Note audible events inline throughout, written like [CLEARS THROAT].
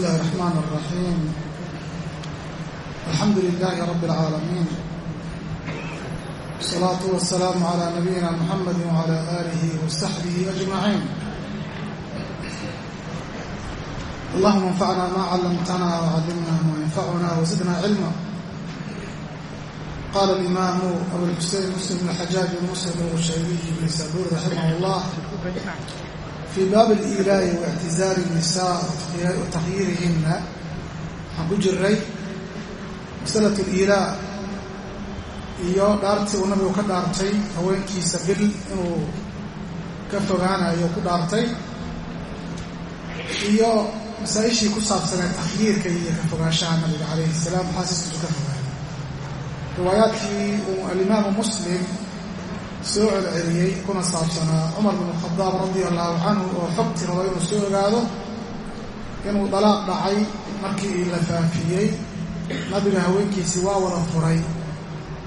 الله الرحمن الرحيم الحمد لله رب العالمين والصلاة والسلام على نبينا محمد وعلى آله وصحبه أجمعين اللهم انفعنا ما علمتنا وعلمنا ما ينفعنا وزدنا علما قال الإمام أبو الحسين مسلم بن الحجاج بن مسلم الشيبي بن سابور رحمه الله fii baabi aliilaa'i wa ictizaari nisaa wa takhyiirihinna waxaan ku jiray masalat liilaa iyo dhaartii uu nabigu ka dhaartay haweenkiisa bil inuu ka fogaanayo ku dhaartay iyo masaa-ishii ku saabsanee takhyiirka iyo ka fogaanshaha nabiga calayhi salaam. Maxaa siskiisu ka fogaanay. Riwaayaadkii alimaamu muslim soo celceliyey kuna saabsanaa cumar bin khadaab radia allahu canhu oo xogtii raba inuu soo ogaado inuu dalaaq dhacay markii la faafiyey. Nabiga haweenkiisii waa wada furay.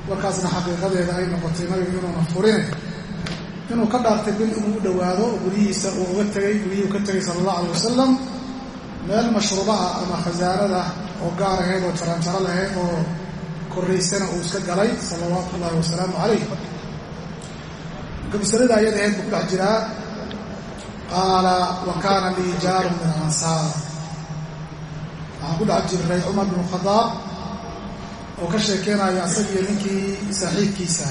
Warkaasna xaqiiqadeeda ay noqotay nabiga inuuna furine inuu ka dhaartay bil inuu u dhowaado guryihiisa uu uga tegey guryihuu ka tegay sala allahu alay wasalam meel mashruubaha ama khasaanada oo gaar ahayd oo jaranjaro lahayd oo korraysana uu iska galay salawaatu ullahi wasalaamu calayh masalada ayada ahayd buu ku dhex jiraa. Qaala wa kaana lii jaarun min alansaar waxaan ku dhex jiray cumar binu khadaab oo ka sheekeynaya asagiyo ninkii saaxiibkiisa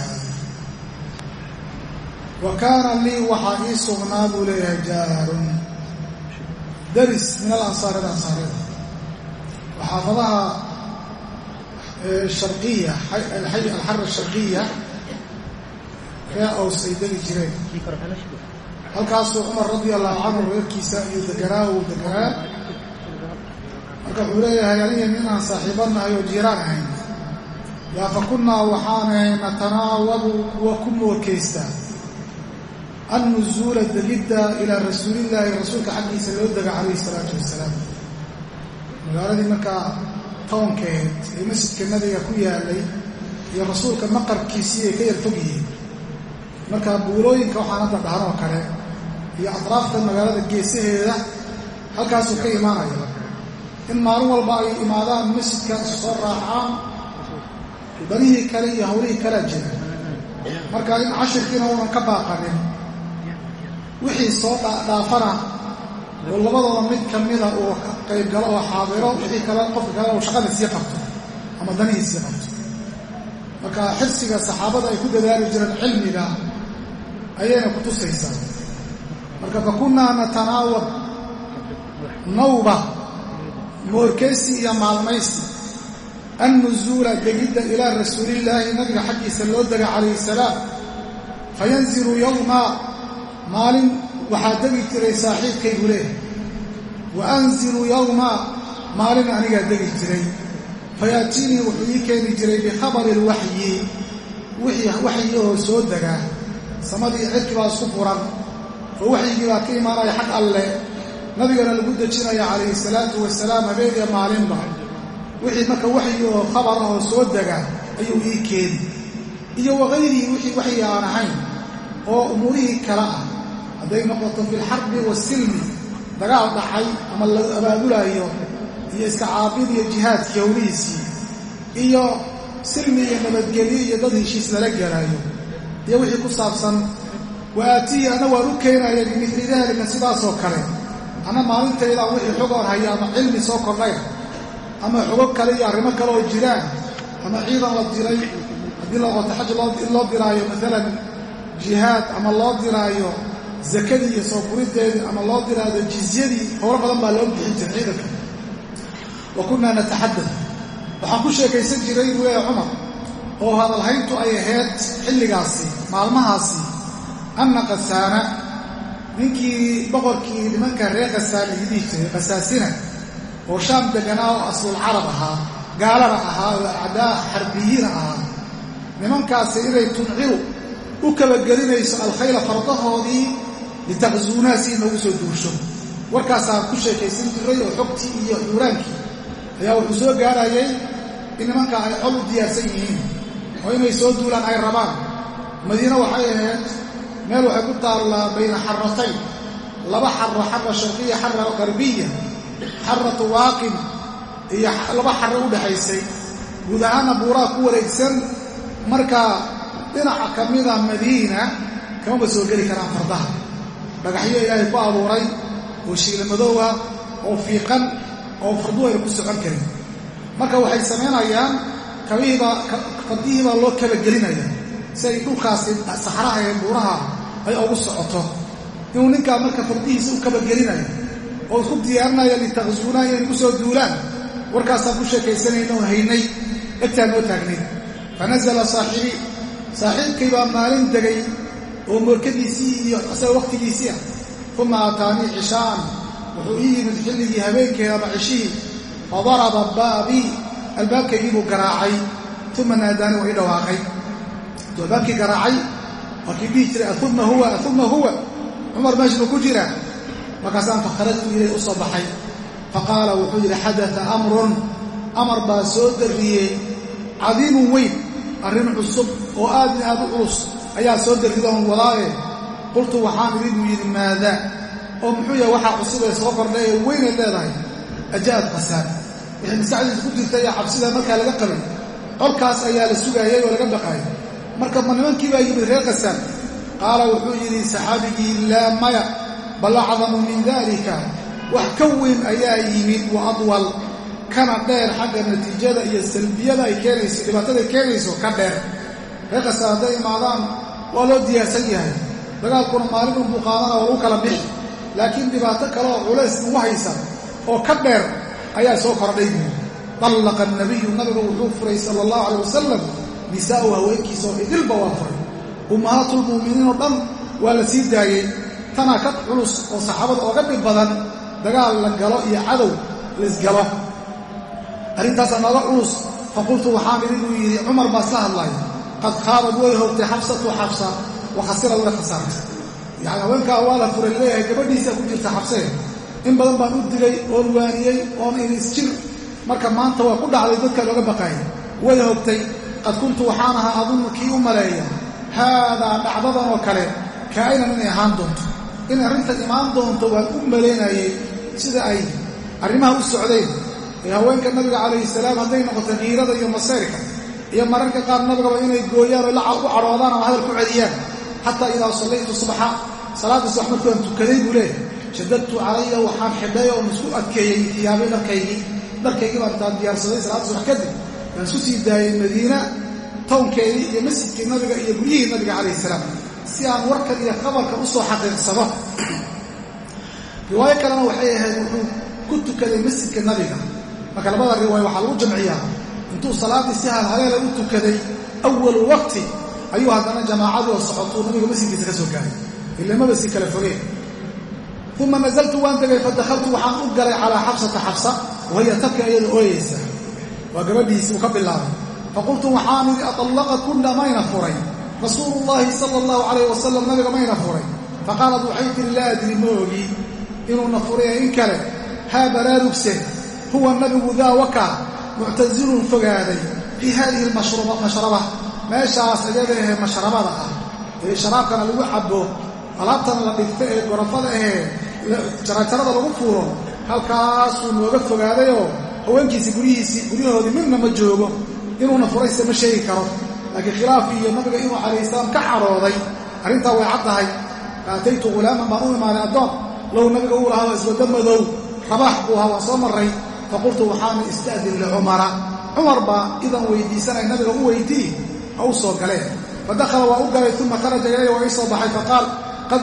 wa kaana lii waxaa ii sugnaa buu leeyahay jaarun. Daris min alansaarida ansaarida waa xaafadaha sharqiya alxara sharqiya ree aws ay degi jireen. Halkaasuu cumar radia allahu canhu reerkiisa iyo deganaa uu deganaa. Marka wuxuu leeyahay aniga nin aan saaxiibanahay oo jiiraan ahayn. Yaa fa kunnaa waxaanahay natanaawabu kuwa ku mookaysta annuzuula degidda ilaa rasuulillaahi rasuulka xaggiisa loo dega calayhi isalaatu wassalaam magaaladii markaa townkeed ee masjidka nabiga ku yaalay iyo rasuulka maqarkiisii ay ka yar fog yihiin marka buulooyinka waxaan hadda dhahan oo kale iyo atraafta magaalada geesaheeda halkaasuu ka imaanaya in maalin walba ay imaadaan masjidka soo raacaan danihii kale iyo hawlihii kalea jira. Marka in cashirkiina uunan ka baaqanin wixii soo dhaafana oo labadooda mid ka mida uu qaybgalo oo xaadiro wixii kale qofka kale uu shaqadii sii qabto ama danihii sii qabto. Marka xirsiga saxaabada ay ku dadaali jireen cilmiga ayayna ku tusaysaa. Marka fa kunnaa natanaawab nawba moorkaysi iyo maalmaysi annuzuula degidda ilaa rasuulillaahi nabiga xaggiisa loo dega calayhi salaam. Fayanzilu yowma maalin waxaa degi jiray saaxiibkaygu leeh wa anzilu yowma maalin anigaa degi jiray. Fayaatiinii wuxuu ii keeni jiray bikhabari alwaxyi wixii waxyi oo soo degaa samadii cirki baa isku furan oo waxyigii baa ka imaanaya xag alle. Nabigana lagu dejinaya calayhi salaatu wasalaam habeeniya maalinba wixii marka waxyi oo khabar ah oo soo dega ayuu ii keeni iyo wakayrihii wixii waxyi aan ahayn oo umuurihii kale ah. Hadday noqoto fi lxarbi waasilmi dagaal dhacay ama la abaabulaayo iyo iska caabid iyo jihaadkii howlihiisii iyo silmi iyo nabadgelyo iyo dad heshiis lala gelaayo iyo wixii ku saabsan wa aatiyi ana waan u keenaya bimidli daalika sidaasoo kale. Ana maalintayda wixii xogoon haya ama cilmi soo kordhaya ama xogo kale iyo arrimo kale oo jiraan ama ciidan la diray haddii laqoto xaj loo diraayo maalan jihaad ama loo diraayo zakadii iyo soo furideedii ama loo diraayo jizyadii howlo badan baa loo bixin jiray ciidanka. Wa kunnaa nataxadad waxaan ku sheekaysan jiray buu cumar oo hadalhayntu ay ahayd xilligaasi maalmahaasi anna qasaana ninkii boqorkii nimanka reer qasaana idhihi jiray qasaasina oo shaam deganaa oo aslul carab ahaa gaalana ahaa oo acdaa xarbiyiina ahaa. Nimankaasi inay tunciru u kabagelinayso alkhayla fardahoodii litaqzuunaa si inoogu soo duusho. Warkaasaan ku sheekaysan jiray oo xogtii iyo xuuraankii ayaa wuxuu soo gaarayay in nimanka ay col u diyaarsan yihiin oo inay soo duulaan ay rabaan. Madiine waxay ahayd meel waxay ku taallaa bayna xaratayn laba xaro xara sharqiya xara qarbiya xaratu waaqin iyo laba xarro u dhexaysay guud buuraha ku wareegsan. Marka dhinaca ka mida madiina kamaba soo geli karaan fardaha. Dhagaxyo ilaahay ku abuuray oo shiila madoowa oo fiiqan oo farduhu ayna ku socon karin. Marka waxay samaynayaan kabihiibaa fardihiibaa loo kabagelinaya si ay dhulkaasi saxraha ee buuraha ay ugu socoto. Inuu ninkaa marka fardihiisa u kabagelinayo oo isku diyaarinaya litakzuunaa inay ku soo duulaan. Warkaasaan ku sheekaysanayna oo haynay. Egtaan noo taagnayd fa nazala saaxibii saaxiibkay baa maalin degay oo moorkadiisii iyo asaga wakhtigiisii ah. Uma aataanii cishaa'an wuxuu ii yimid xilligii habeenkeeda ama cishihii. Fadaraba baabii albaabkaygii buu garaacay uma naadaani waa ii dhawaaqay. Intuu albaabkii garaacay waa kii dhihi jiray auma huwa auma huwa. Cumar meesha ma ku jira markaasaan fakharajtu ilay u soo baxay. Faqaala wuxuu yidhi xadaa amrun. Amar baa soo darriyey cadiimun weyn arrin cusub oo aad aad u culus ayaa soo darridoon wadaaye qultu waxaan idhi buu yidhi maadaa oo muxuu yahay waxaa cusubee soo kordhay ee weynayd leedahay. Aja'ad qasaan wixii maskaxdiisa ku jirta ayaa cabsida markaa laga qabay. Qolkaas ayaa la sugaayay oo laga baqaayay marka ma nimankii baa yimid reer qasaan? Qaala wuxuu yidhi saxaabigii laa maya bal acdamu min dalika wax ka weyn ayaa yimid wa adwal kana dheer xagga natiijada iyo salbiyada ay keenayso dhibaatada ay keenayso ka dheer. Reer qasaan hadday imaadaan waa loo diyaarsan yahay. Dagaalkuna maalin unbuu qaadana oo lagu kala bixi. Laakiin dhibaato kale oo culays ugu haysa oo ka dheer ayaa soo kordhay. Dallaqa nabiyu nabiga wuxuu furay sala allahu calay wasalam nisaa'u haweenkiisa oo idilba waa furay. Ummahaatulmu'miniin oo dhan waa la sii daayey tanaa ka culus oo saxaabada ooga dhib badan dagaal la galo iyo cadow laisgalo arrintaasaa nooga culus faqultu waxaan idhi buu yidhi cumar baa isla hadlaya qad khaabad way hogtay xabsatu xabsa wa khasirad way khasaartay. Yani haweenkaa waa la furay la leeyahay gabadhiisaa ku jirta xabsee in badan baan u digay oon waaniyey oon inisjir marka maanta waa ku dhacday dadka looga baqaayay way hogtay qad kuntu waxaan ahaa adunnu kii u maleeya. Haadaa dhacdadan oo kale kaa'inan inay ahaan doonto? Inay arrintan imaan doonto waan u malaynayey sida ay arrimaha u socdeen. Ee haweenka nabiga calayhi salaam hadday noqoto kiirada iyo masayrka iyo mararka qaar nabigaba inay gooyaan oo u cadhoodaan ama hadal ku celiyaan. Xataa idaa sallaytu subxa salaadda subax markuaan tukaday buu leeyahy shadadtu calaya waxaan xidhay oon isku adkeeyey iyaabay dharkaygii. Dharkaygii baan intaan diyaarsaday salaadda subax kadib. Baan isku sii daayey madiina townkeedii iyo masjidkii nabiga iyo guryihii nabiga calayhi salaam si aan warkan iyo khabarkan u soo xaqiiqsado. Riwaayo kalena waxay ahayd wuxuu ku tukaday masjidka nabiga. Marka labada riwaayo waxaa lagu jamciyaa. Intuu salaaddii si halhaleela u tukaday awalu waqti ayuu haddana jamaacadii oo socotuu nabiga masjidkiisa ka soo gaaray. Ilamaba si kala fogeen uma nazaltu waan tegay fadahaltu waxaan u galay calaa xabsata xabsa wahiya tabka iyada ooyeysa waa gabadhiisii uu ka bilaabay. Faqultu waxaan idhi aطallaqa kunna mayna furay. Rasuulu llaahi sala allahu calayh wasalam nabiga mayna furay. Faqaalat waxay tihi laa adri ma ogi. Inuuna furay in kale. Haa baraarugse. Huwa nabigu daa wakaa muctasilun fogaaday fii haadihi mashraba. Meeshaas iyada ahee mashrabada ah. Ee sharaabkana lagu cabo alaabtana la dhigta ee gorofada ahee jarajarada lagu fuuro halkaasuu nooga fogaadayoo haweenkiisii guryihiisii guryahoodii midna ma joogo inuuna furayse ma sheegi karo. Laakiin khilaafii iyo nabiga inuu calayhi salaam ka cadhooday arrintaa way caddahay. Faataytu ghulaaman baan u imaaday addoon. Low nabiga uu lahaa waa iswadda madow. Rabaax buu ahaa waan soo marray. Faqultu waxaana ista'din licumara cumar baa idan weydiisanay nabiga u weydii ha u soo galeen. Fadakhala waa u galay uma kharaja ilaya waa ii soo baxay faqaal qad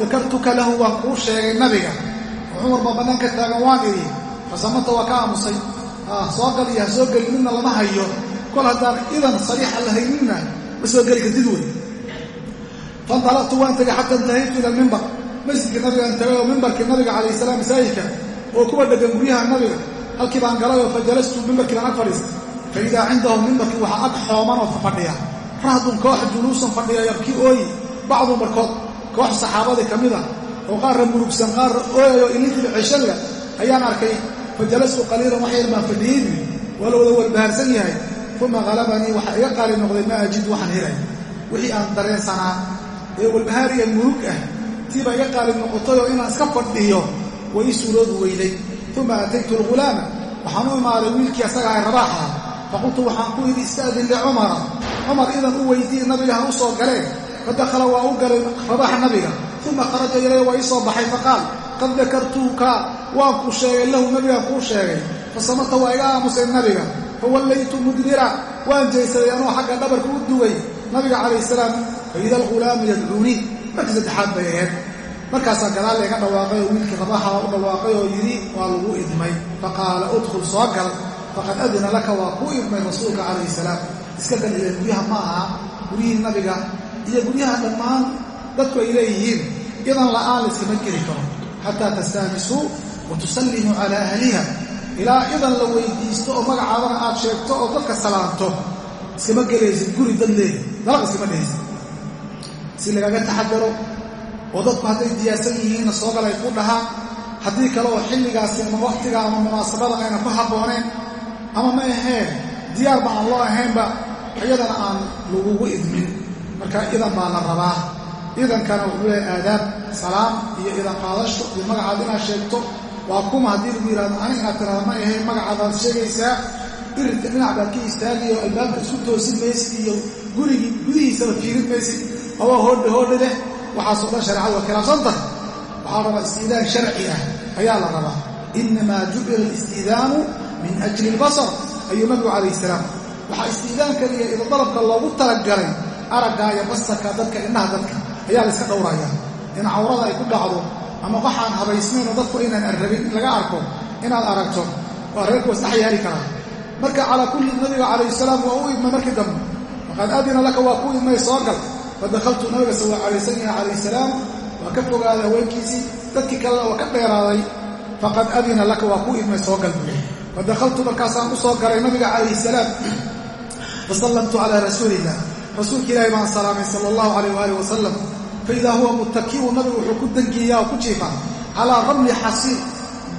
dakartuka lahu waan kuu sheegay nabiga. Cumar baa bannaan ka taagan waan idhi fasamata waa ka aamusay. Soo gal iyo ha soo geli midna lama hayo. Kol haddaan idan sariixa la hayninna ma soo geli kartid wey. Faintalaqtu waan tegay xata intahaytu ila almimbar masjidkii nabigaan tagay oo mimbarkii nabiga calayh salaam masaajidka oo kuwa dhegan guryaha nabiga halkii baan galay oo fajalastu mimbarkii baan ag fadhiistay. Fa idaa cindahu mimbarkii waxaa ag xooman oo fadhiya. Rahdun koox juluusan fadhiya yabkii ooyi bacdu barkood koox saxaabadii ka mid a oo qaarra murugsan qaarra ooyayo ilinkiiba ceshalla ayaan arkay fajalastu qaliilan wax yar baan fadhiyey buy waa la wada walbahaarsan yahay uma qalabanii waxaa iga qaali noqday maa ajid waxaan helay. Wixii aan dareensanaa ee walbahaariya murug ah tiibaa iga qaali noqotayoo inaan iska fadhiyo way ii suuroobi weyday uma ataytu algulaama waxaan u imaaday wiilkii asaga ahay rabaaxa faqultu waxaan ku yidhi ista'din licumara cumar idan u weydiiye nabiga ha u soo galeen fadakhala waa u galay rabaaxa nabiga. Uma kharaja ilaya waa ii soo baxay faqaal qad dakartuuka waan kuu sheegay lahu nabigaan kuu sheegay. Fasamata waa iga aamusay nabiga. Fawallaytu mudbira. Waan jeesaday anoo xagga dhabarka u dugay. Nabiga calayh salaam faida alghulaamu yadcuunii markii saddexaad bay ahayd. Markaasaa gadaal layga dhawaaqay oo wiilkii rabaxa u dhawaaqay oo yidhi waa lagu idmay. Faqaala udkhul soo gal faqad adina laka waa kuu idmay rasuulka calayhi salaam. Iska gal guryaha ma aha. Guryihii nabiga iyo guryaha dhammaan dadku ay leeyihiin idan la'aan layskama geli karo xataa tastaanisuu wa tusallimuu calaa ahliha. Ilaa idan la weydiisto oo magacaadana aad sheegto oo dadka salaanto. Iskama gelaysid guri dad leehi dalaq iskama dhehaysid si lagaga taxadaro oo dadku hadday diyaarsan yihiinna soo gal ay ku dhahaan haddii kale oo xilligaasi ama wakhtiga ama munaasabada ayna ku habbooneen ama ma aheen diyaarba aan loo ahaynba iyadana aan lagugu idmin marka idan baa la rabaa. Idankana wuxuu leehay aadaab salaam iyo idan qaadasho. Iyo magacaad inaad sheegto waa kuma haddii lagu yidhahdo ani inaad tiraada ma ahayn magacaadaad sheegaysaa. Iridka dhinac baad ka istaagi oo albaabka isku toosin maysid iyo gurigii gudihiisaba fiirin maysid. Awaa hoodhe hoodhe leh waxaasoo dhan shareecadu waa khilaafsan tahay waxaa rabaa istiidaan sharci ah ayaa la rabaa. Innamaa jucila alistiidaanu min ajli albasar ayuu nabigu calayh salaam. Waxaa istiidaankan iyo idadalabka loogu talagalay araggaa iyo basarka dadka indhaha dadka ayaa la iska dhowrayaa in cawrada ay ku dhacdo ama waxaan habaysnayn oo dadku inaan arrabin in laga arko inaad aragto waa reerku waa isdhex yaali karaa. Marka calaa kulli nabiga calayh salaam waa u idmay markii dambe. Faqad adina laka waa ku idmay soo gal fadakaltu nabiga sal allahu alay wasalam calayh salaam waa ka fogaaday haweenkiisii dadkii kalena waa ka dheeraaday. Faqad adina laka waa ku idmay soo gal buuli markaasaan u soo galay nabiga calayh salaam. Fasallamtu calaa rasuuli illah rasuulka ilaahi baan salaamay sala allahu calayh waaalih wasalam faidaa huwa muttaki'u nabigu wuxuu ku dangiyaa oo ku jiifaa calaa ramli xasiir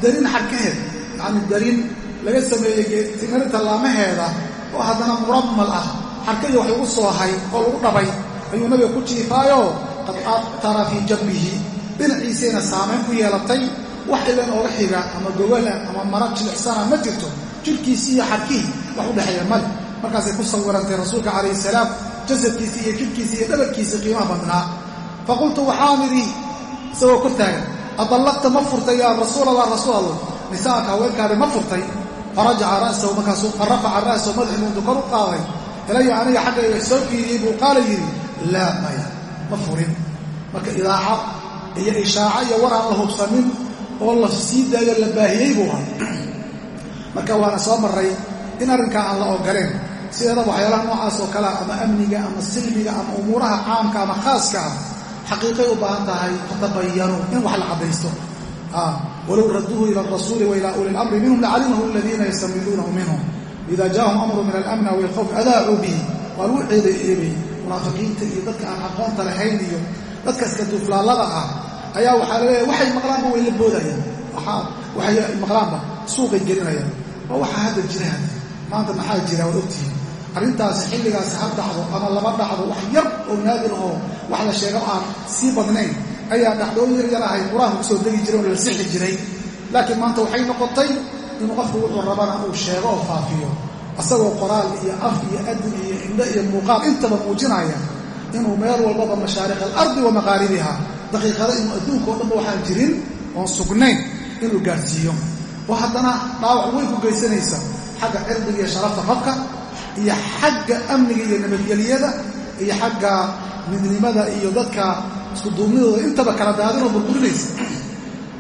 darin xarkaheed yacni darin laga sameeyey timirta laamaheeda oo haddana murammal ah. Xarkadii wax lagu soohay oo lagu dhabay ayuu nabiga ku jiifaayoo qad aatara fii jambihi. Dhinaciisayna saamayn ku yeelatay wax ilan ooga xiga ama gogala ama mara jilicsana ma jirto. Jidhkiisii iyo xarkihii wax u dhexeeya male. Markaasay ku sawirantay rasuulka calayhi salaam jasadkiisii iyo jidhkiisii iyo dhabarkiisii qiimaha badnaa. Faqultu waxaan idhi isagoo kor taagan adallaqta ma furtay yaa rasuul allah rasuul allah nisaanka haweenkaadi ma furtay. Farajaca ra'sahu markaasuu farafaca ra'sahu madaxii untu kor u qaaday. Ilaya aniga xaggayga soo fiiriyey buu qaala yidhi laa maya ma furin. Marka idaaca iyo ishaaco iyo war aan la hubsanin oo la sii daayo la baahiyey buu ahaa. [CLEARS THROAT] Marka waana soo marray in arrinkaa aan la ogoleen sideeda waxyaalaha noocaas oo kalea ama amniga ama silmiga ama umuuraha caamka ama khaaska ah xaqiiqay u baahan tahay fatabayanuu in wax la caddaysto walow raduuhu ila arasuuli wa ilaa uli lamri minhum lacalimahu aladiina yastamiduunahu minhum. Ida jaahum amru min alamni aw ilkhawf adaacuu bihi. Waa lagu ceedeeyey munaafiqiinta iyo dadka aan aqoonta lahayn iyo dadka iska duuflaallada ah ayaa waxaa la leeyahay waxay maqlaanba way la boodayaan. Waxay maqlaanba suuqay gelinayaan. Waa waxaa hadda jira hadda maanta maxaa jira waad ogtihiin arrintaasi xilligaasi ha dhacdo ama laba dhacdo wax yar oo naadir oo wax la sheego aan sii badnayn ayaa dhacdooyin yar yar ahay qur'aanka ku soo degi jiray oo la sixi jiray. Laakiin maanta waxay noqotay inuu qofku wuxuu rabana uu sheego oo faafiyo. Asagoo qoraal iyo af iyo adin iyo indho iyo muuqaal intaba muujinaya inuu meel walbaba mashaariq alardi wa maqaaribiha daqiiqada inuu adduunka o dhanba waxaan jirin oon sugnayn inuu gaadhsiiyo oo haddana dhaawac weyn ku geysanaysa xagga cirdiga iyo sharafta qofka iyo xagga amniga iyo nabadgelyada iyo xagga midnimada iyo dadka iskuduubnidooda intaba kala daadinoo burburinaysa.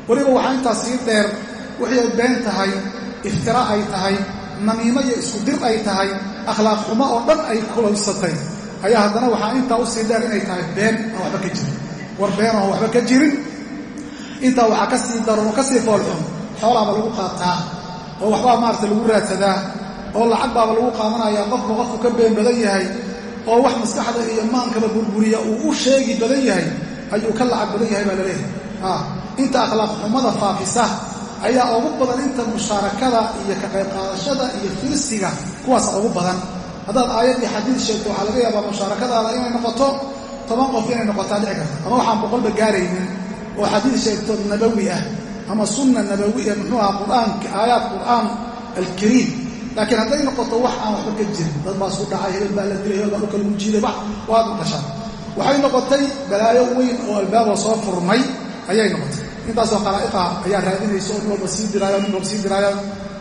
Weliba waxaa intaas sii dheer waxay been tahay iftira ay tahay namiimo iyo isku dir ay tahay akhlaaq xumo oo dhan ay kulaysatay ayaa haddana waxaa intaa u sii dheer inay tahay been aan waxba ka jirin. War been aan waxba ka jirin. Intaa waxaa ka sii daran oo ka sii foolxun xoolaaba lagu qaataa oo waxbaa maarata lagu raadsadaa oo lacag baaba lagu qaadanayaa qofba qofku ka been badan yahay oo wax maskaxda iyo maankaba burburiya uu u sheegi badan yahay ayuu ka lacag badan yahay baa la leeyahay inta akhlaaq xumada faafisa ayaa ugu badan inta mushaarakada iyo ka qayb qaadashada iyo firsiga kuwaasa ugu badan. Haddaad aayad iyo xadiid sheegto waxaa laga yaabaa mushaarakadaada inay noqoto toban qof inay noqotaa dhici karta. Ama waxaan boqolba gaaraynin oo xadiid sheegto nabawi ah ama sunna nabawiya muxuu aha qur'aanka aayaat qur'aan alkariim laakiin hadday noqoto wax aan waxba ka jirin dad baa isku dhacay hebel baa la dilay hebel baa dhulka lagu jiiday wax waad maqashaan waxay noqotay balaayo weyn oo albaaba soo furmay ayay noqotay. Intaasoo khalaa'iqa ayaa raadinaysa oo nin walba sii diraayo nin walba sii diraayo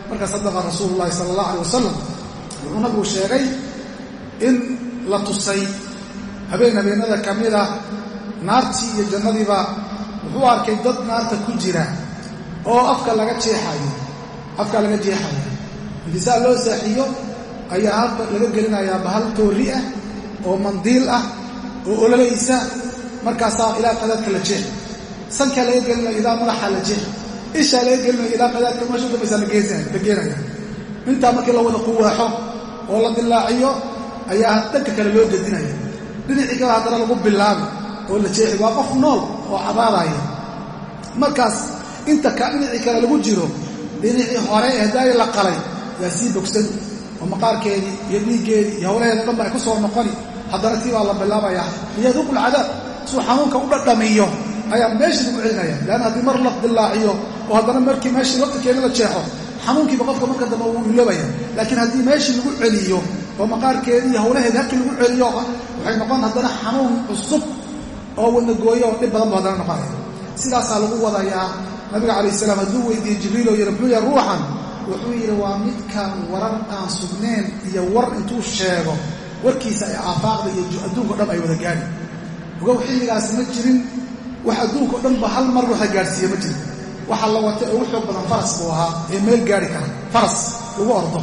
marka sadaqa rasuulu llahi sala allah alay wasalam wuxuu nabigu sheegay in la tusay. Habeen habeenada ka mida naartii iyo jannadiiba wuxuu arkay dad naarta ku jira oo afka laga jeexayo afka laga jeexayo intisaa loo saaxiyo ayaa halka laga gelinayaa bahal toori ah oo mandiil ah oo ololaysa markaasaa ilaa qadaadka la jeex. Sankaa laga gelinaya ilaa madaxa la jeex. Ishaa laga gelinaya ilaa qadaadka meesha udambaysa la geenaya intaa markii la wada quwaaxo oo la dilaaciyo ayaa dhanka kale loo gedinaya dhinacii kale haddana lagu bilaabi oo la jeexi waa qof nool oo cabaadaya markaas inta ka dhinacii kale lagu jiro dhinacii hore ee hadaayi la qalay yaa sii bogsan oo maqaarkeedii iyo dhiiggeedii iyo hawlaheeda dhanba ay ku soo noqoni. Haddana tii baa la bilaabayaa liyaduuqu lcadaab suu xanuunka u dhadhamiyo ayaa meeshii lagu celinaya. Leanna haddii mar la dilaaciyo oo haddana markii meeshii laftirkeeda la jeexo xanuunkiiba qofka marka dambe wuu ilobaya laakiin haddii meeshii lagu celiyo oo maqaarkeedii iyo hawlaheedii halkii lagu celiyo waxay noqon haddana xanuun cusub oo wadnagooyo oo dhib badan bu haddana noqonaya. Sidaasaa lagu wadayaa nabiga calayh salaam hadduu weydiiyey jibriil oo yidhi muxuu yahay ruuxan wuxuu yidhi waa midkaan warar aan sugnayn iyo war intuu sheego warkiisa ay aafaaqda iyo adduunka o dhan ay wada gaadhi. Ogow xilligaas ma jirin wax adduunka o dhanba hal mar waxa gaadhsiiye ma jirin. Waxa la watay ugu xoog badan faras buu ahaa ee meel gaari kara faras lagu ordo.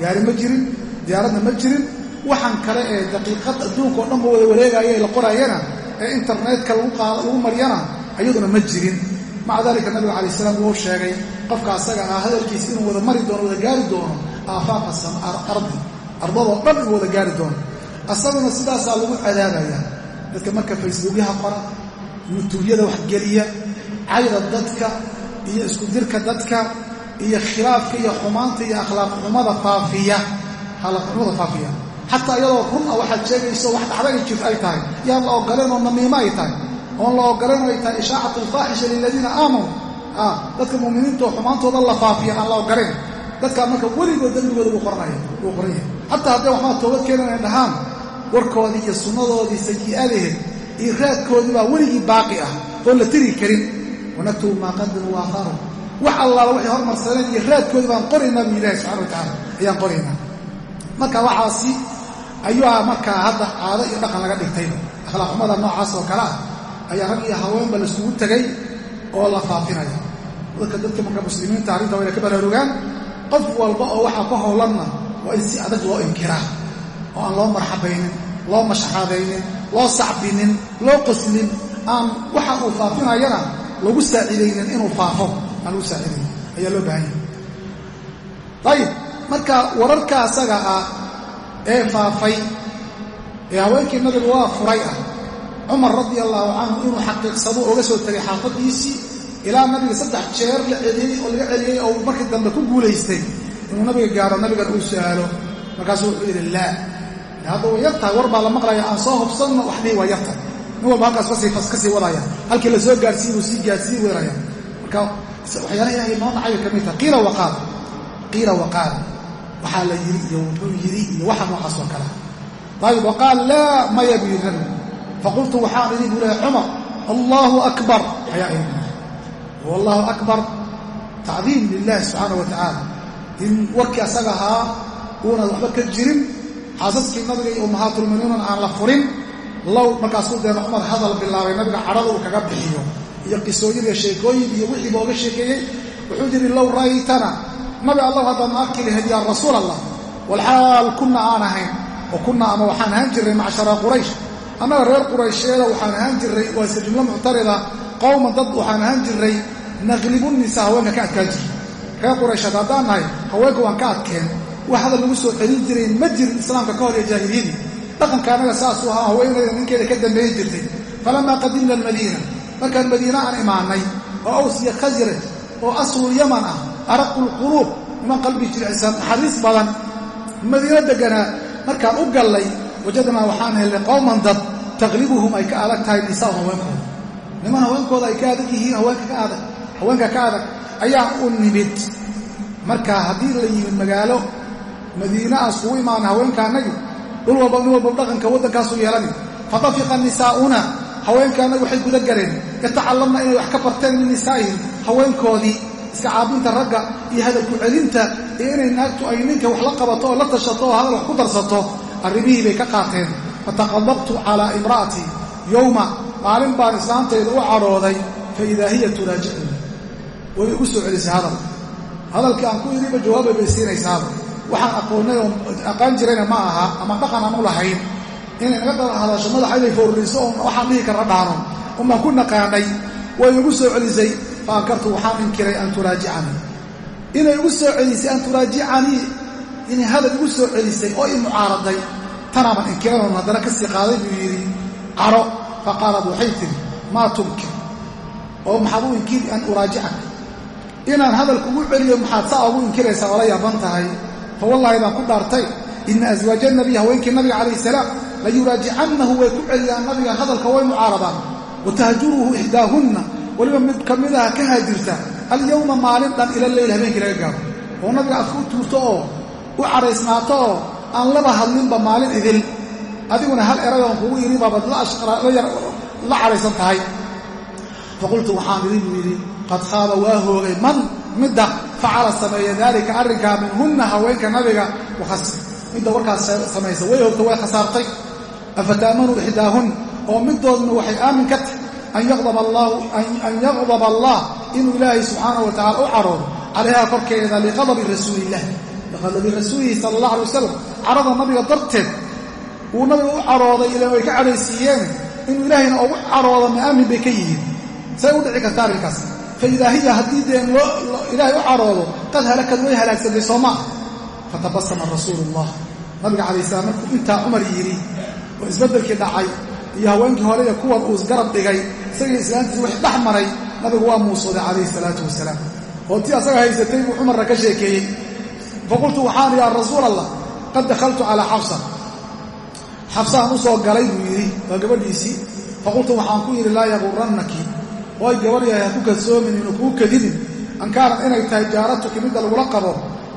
Gaari ma jirin diyaaradna ma jirin. Waxaan kale ee daqiiqad adduunka o dhanba wada wareegaya la qoraayana ee internetka lagu maryana ayaduna ma jirin maca dalika nabiga calay salaam wuu sheegay qofka asaga ah hadalkiisa inuu wada mari doono wada gaari doono aafaaqa ardi ardadoo dhan inuu wada gaari doono. Asaguna sidaasaa lagu cadaabaya. Dadka marka facebookyaha qora yutuubyada waxgeliya cayda dadka iyo isku dirka dadka iyo khilaafka iyo xumaanta iyo akhlaaq xumada faafiya. Akhlaaq xumada faafiya. Xataa iyadoo run ah waxaad sheegayso wax dhacdagay jir ay tahay. Yaan la ogoleen oo namiimo ay tahay oon la ogoleen oo ay tahay ishaacat alfaaxisha liladiina aamanuu dadka mu'miniintaoo xumaantooda la faafiya aan la ogoleen dadkaa marka weligood dembigooda wuu qoranaya wuu qoran yahay xataa hadday waxbaa toobad keenan ay dhahaan warkoodii iyo sunnadoodii sayi'adaheed iyo raadkoodii baa weligii baaqi ah oon la tiri karin. Wanaktubu maa qadamuu waaaharu wax allaala waxay hormarsadeen iyo raadkoodii baan qoraynaa buu ilahi subxana wa tacaala ayaan qoraynaa marka waxaasi ayuaa markaa hadda caado iyo dhaqan laga dhigtayba. Akhlaaqxumada noocaas oo kale ah ayaa rag iyo haweenba laisugu tegay oo la faafinaya. Dadka dadka marka muslimiinta arrinta waa inay ka baraarugaan qof walba oo waxaa ka howlanna waa in si adag loo inkiraa oo aan loo marxabaynin loo mashxaadaynin loo sacbinin loo qoslin aan waxa uu faafinayana lagu saacidaynin inuu faafo aan lagu saacidaynin. Ayaa loo baahan yahay. Ayib marka wararka asaga ah ee faafay ee haweenkii nabigu waa furay ah cumar radia allaahu canhu inuu xaqiiqsado oga soo tegay xaafadiisii ilaa nabiga saddex jeer la celiyey oo laga celiyey oo markii dambe ku guulaystay. Inuu nabiga gaaro nabigan uu su'aalo. Markaasuu wuxuu yidhi laa hadda way yartahay war baa la maqlaya aan soo hubsanno wax dhihi waa yartahay. Nin walba halkaas ka sii wadaya. Halkii la soo gaarsiiye buu sii gaarsii weeraya marka waxyaala ilahay noo dhacay ka mid tahay. Qiila waqaal. Qiila waqaal. Waxaa la yidhi iyo wuxuu yidhi iyo waxa noocaas oo kale ayib waqaal laa maya buu faqultu waxaan idhi buu lehay cumar allaahu akbar ayaa idhi wallahu akbar tacdiim lilahi subxaana wa tacaala in warkii asaga ahaa uuna waxba ka jirin xaasaskii nabiga iyo ummahaatulmuminuunan aan la furin low markaasuu deena cumar hadal bilaabay nabiga cadhada uu kaga bixiyo iyo qisooyin iyo sheekooyin iyo wixii booga sheekeeyey wuxuu yidhi low ra'aytana nabi allah haddaadna arki lahayd yaa rasuul allah walxaal kunna aan ahayn kunna ama waxaan ahaan jirray macshara quraysh annaga reer quraysheeda waxaan ahaan jirray waa iska jumlo muctarida qowman dad waxaan ahaan jirray naqlibu nisa haweenka ka adkaan jir reer quraysheed haddaan nahay haweenka waan ka adkeen. Wax hadal lagu soo celin jirayn ma jirin islaamka ka hor iyo jaahiliyadii dhaqanka annaga saasuu ahaa haweenayda ninkeeda ka dambeeyi jirtay. Falamaa qadimna almadiina. Markaan madiina aan imaannay oo aws iyo khasraj oo aslul yaman ah araqu lquluub niman qalbi jircisan naxariis badan madiino deganaa markaan u gallay wajadnaa waxaan helnay qowman dad taqlibuhum ay ka adag tahay nisaau haweenkooda. Niman haweenkooda ay ka adag yihiin haweenka ka adag ayaan u nimid. Marka haddii la yimid magaalo madiine aan iskugu imaana haweenkaanagi dhul walba nin walba dhaqanka waddankaasu yeelani. Fatafiqa nisaa'una haweenkaanagi waxay guda galeen yatacalamna inay wax ka barteen min nisaa'ihim haweenkoodii iska caabinta ragga iyo hadalku celinta iyo inay naagtu ay ninka wax la qabato oo la tashato oo hadal wax ku darsato arrimihii bay ka qaateen. Fataqadabtu calaa imra'atii yowma maalin baan islaantayda u cadhooday fa idaa hiya turaaji'uni way igu soo celisay hadal. Hadalkii aan ku idhiba jawaabay bay siinaysaaba waxaan aqoonnay oo aqaan jirayna ma aha ama dhaqan aan u lahayn. Inay naga daba hadasho madaxa inay foorriso oon waxaan dhihi karra dhaano unbaan ku naqaanay. Way igu soo celisay. Fa ankartu waxaan inkiray an turaajicanii inay igu soo celisay an turaajicanii inay hadal igu soo celisay oo i mucaaraday tanaaban inkiranoon haddana ka sii qaaday buu yidhi caro. Fa qaalad waxay tihi maa tunkir oo maxaad u inkiri an uraajicak inaan hadal kugu celiyo maxaad saa ugu inkiraysaa oola yaaban tahay. Fa wallaahi baan ku dhaartay ina aswaaja nabiy haweenkii nabiga calayh salaam la yuraajicannahu way ku celiyaan nabiga hadalka way mucaaradaan. Wa tahjuruhu ixdaahunna weliba mid ka mid aha ka haajirta alyowma maalin dhan ila leyl habeenkii laga gaabo oo nabiga aad ku tuurto oo u cadhaysnaato aan laba hadlinba maalin idil adiguna hal erayoon kugu yidhi baabad la cadhaysan tahay. Faqultu waxaan buu yidhi qad khaaba waa hoogay man midda facala sameeya daalika arrinkaa minhunna haweenka nabiga. Midda warkaas samaysa way hoogta way khasaartay. Afata'manuu ixdaahun? Oo midoodna waxay aamin ka tahy an yaqdaba allah inuu ilaahay subxaanahu wa tacala u cadhoodo calayhaa korkeeda liqadabi rasuuliillah liqadabi rasuulihi sala allah alay wasalam cadhada nabiga darteed uu nabiga u cadhooday ilan way ka cadhaysiiyeen inuu ilaahayna ugu cadhoodo ma aamin bay ka yihiin. Say u dhici karta arrinkaas. Fa idaa hiya haddii deen ilaahay u cadhoodo qad halakad way halaagsantay soo maa fatabasama rasuulu ullah nabiga calay salaam markuu intaa cumar yidhi oo isbeddelkii dhacay iyo haweenkii hore iyo kuwan uu isgarab dhigay isagii islaantiisa wix dhex maray nabigu waa muusooday calayhi salaatu wasalaam. Oo tii asaga haysatay buu cumarna ka sheekeeyey faqultu waxaan yaa rasuul allah qad dakhaltu calaa xafsa. Xafsaan u soo galay buu yidhi waa gabadhiisii. Faqultu waxaan ku yidhi laa yagurannaki way gabar yahay ha ku kadsoomin inu kuu kadidin an kaanad inay tahay jaaratuki midda lagula qabo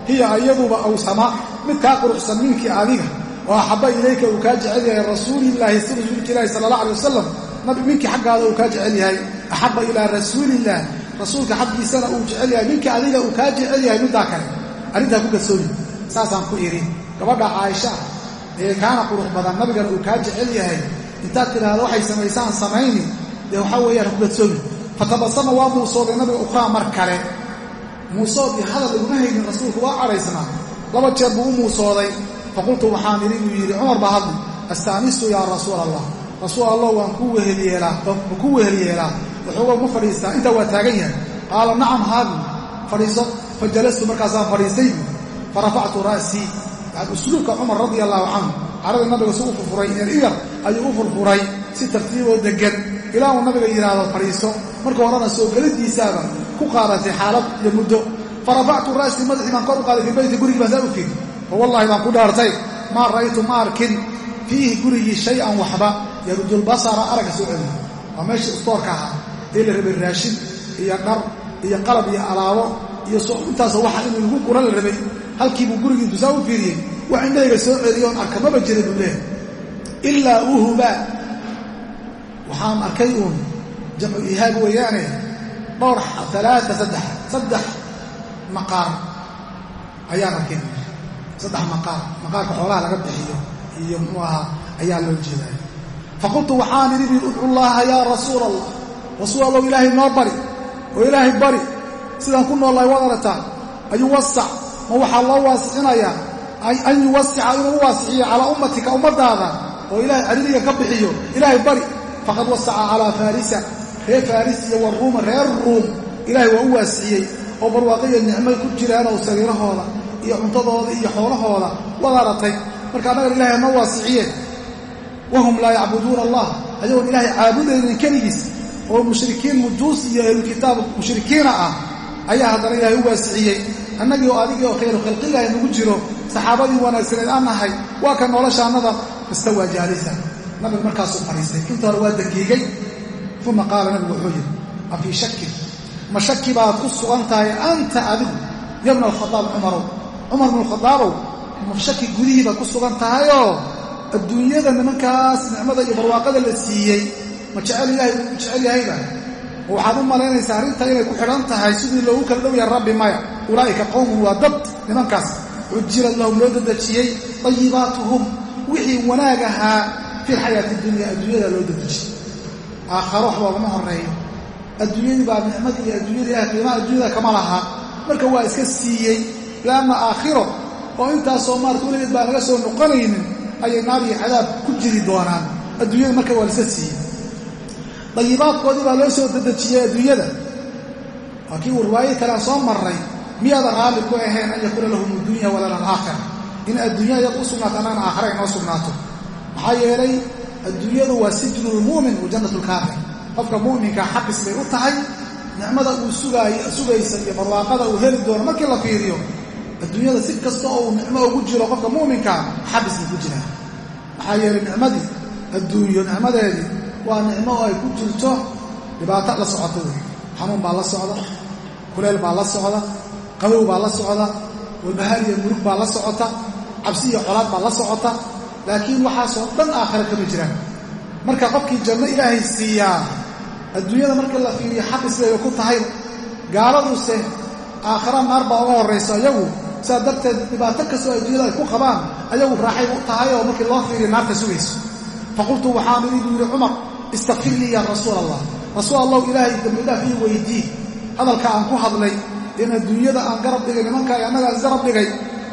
hiya ayaduba awsama mid kaa quruxsan minkii adiga. Oo axabba ilayka uu kaa jecel yahay rasuulillaahi si rasuulka ilaahi sala allah alay wasalam nabi minkii xaggaada uu kaa jecel yahay. Axabba ilaa rasuulillaah rasuulka xaggiisana uu jecel adiga uu kaa jecel yahay kale arrintaa ku kadsoomi saasaan ku idhi gabadha caaisha ee kaana qurux badan nabigana uu kaa jecel yahay. Intaad tidhaahdo waxay samaysaan samayni dee waxaa weeyaan ku kadsoomi fatabasama waa muusooday nabiga ukhraa mar kale. Muusood iyo hadal iguma haynin rasuulku waa cadhaysnaa. Laba jeer buu u muusooday. Faqultu waxaan idhi buu yidhi. Cumar baa hadli astaanistu yaa rasuul allah rasuul allah waan ku wehelyeelaa ma ku wehelyeelaa waxooga ma fadhiistaa intaa waa taagan yahay? Qaala nacam haabi fadhiiso fa jalastu markaasaan fadhiistay buu fa rafactu ra'sii usluubka cumar radia allahu canhu carada nabiga si u furfuray eer iyar ayuu u furfuray si tartiiboo deggan ilaa uu nabiga yidhaahdo fadhiiso marka horena soo gelidiisaaba ku qaadatay xaalad iyo muddo fa rafactu ra'sii madaxii baan kor u qaaday fii beyti gurigii baan saa u fiiri fa wallahi baan ku dhaartay maa ra'aytu ma arkin fiihi gurigii shay-an waxba yarudulbasara aragga soo celiya waa meeshii istoorka ahaa ee la rabay raashin iyo dhar iyo qalab iyo alaabo iyo intaasoo waxa inuu lagu qura la rabay halkiibuu gurigiisu saa u fiiriyey wax indhahayga soo celiyo oon arka maba jira buu leehay ilaa uhubaa waxaan arkay uun jamcu ihaab weeyaane dhowr alaaa saddex saddex maqaar ayaan arkay. Saddex maqaar maqaarka xoolaha laga bixiyo iyo muxuu ahaa ayaa loo jeedaya faqultu waxaan idhi udcu llaaha yaa rasuul allah rasuul allow ilaahay noo bari. Oo ilaahay bari sidaan ku nool lahay waad aragtaa ayuwasac ma waxaa loo waasixinayaa an yuwasica inuu u waasixiyo calaa ummatika ummadaada oo ilaahay cadiliga ka bixiyo. Ilaahay bari faqad wasaca calaa farisa reer faris iyo waruuma reer ruum. Ilaahay waa u waasiciyey oo barwaaqiyo nicmay ku jiraanoo sariirahooda iyo cuntadooda iyo xoolahooda. Waad aratay marka annagan ilahay noo waasiciyeen. Wahum laa yacbuduuna allah. Ayagoon ilaahay caabudaynin keligiis oo mushrikiin mujuus iyo ahlukitaab mushrikiina ah ayaa haddana ilaahay u waasiciyey. Annagii oo adigii oo khayru khalqilahi nagu jiro saxaabadii wanaagsaneed aan nahay waa ka noloshaannada istawaa jaalisa. Nabigu markaasuu fadhiistay inta hore waa dangiigay uma qaala nabigu wuxuu yidhi a fii shakin ma shaki baad ku sugan tahay anta adigu yabna alkhadaab cumarow. Cumar bnu khadaabow ma shaki gudihii baad ku sugan tahayoo? Adduunyada nimankaas nicmada iyo barwaaqada la siiyey ma jecel ilaahay uu jecel yahayba waxaad u malaynaysaa arrinta inay ku xidhan tahay sidii loogu kala dhow yahay rabbi maya. Ulaa'ika qowmun waa dad nimankaas. Cujilad lahum loo dadejiyey dayibaatuhum wixii wanaag ahaa fi lxayaati dunya adduunyada loo dadejiyey aakharo waxba ogama horeeyo adduunyadii baa nicmadii iyo adduunyadii ah qiimaha adduunyada kama laha. Marka waa iska siiyey lianna aakhiro. Oo intaasoo maarata weligeed baan laga soo noqonaynin ayay naar iyo cadaab ku jiri doonaan. Adduunyada marka waa laiska siiyey dayibaadkoodii baa loo soo dadejiyey adduunyada. Waa kii uu riwaayo kale aan soo marray. Miyaada raalli ku ahayn an yakuuna lahum addunya walana alaakhira in adduunya iyad u sugnaato annagana aakhira inoo sugnaato. Maxaa yeelay adduunyadu waa sijnu lmu'min wa jannat lkaafir qofka mu'minka xaqis bay u tahay nicmada uu sugaysa iyo barwaaqada uu heli doono markii la fiiriyo adduunyada si kasta oo uu nicmo ugu jiro qofka mu'minka xabis buu ku jiraa. Maxaa yeelay nicmadii adduunyo nicmadeedii waa nicmo oo ay ku jirto. Dhibaato la socota wey xanuun baa la socda. Kuleel baa la socda. Qabow baa la socda. Walbahaar iyo murug baa la socota. Cabsi iyo colaad baa la socota. Laakiin waxaasoo dhan aakhira kama jiraan. Marka qofkii janno ilaahay siiyaa adduunyada markii la fiiriyo xaqis bayba ku tahay gaaladuse aakhira naar baa uga horrayso ayagu sidaa darteed dhibaato kastoo adduunyada ay ku qabaan ayagu raaxay u tahay oo markii loo fiiriyo naarta sugayso. Faqultu waxaan idhi buu yidhi cumar istakfir lii yaa rasuul allah rasuul allahu ilaahay dembidhaaf ii weydii hadalka aan ku hadlay in adduunyada aan garab dhigay nimanka ay annaga aan garab dhigay.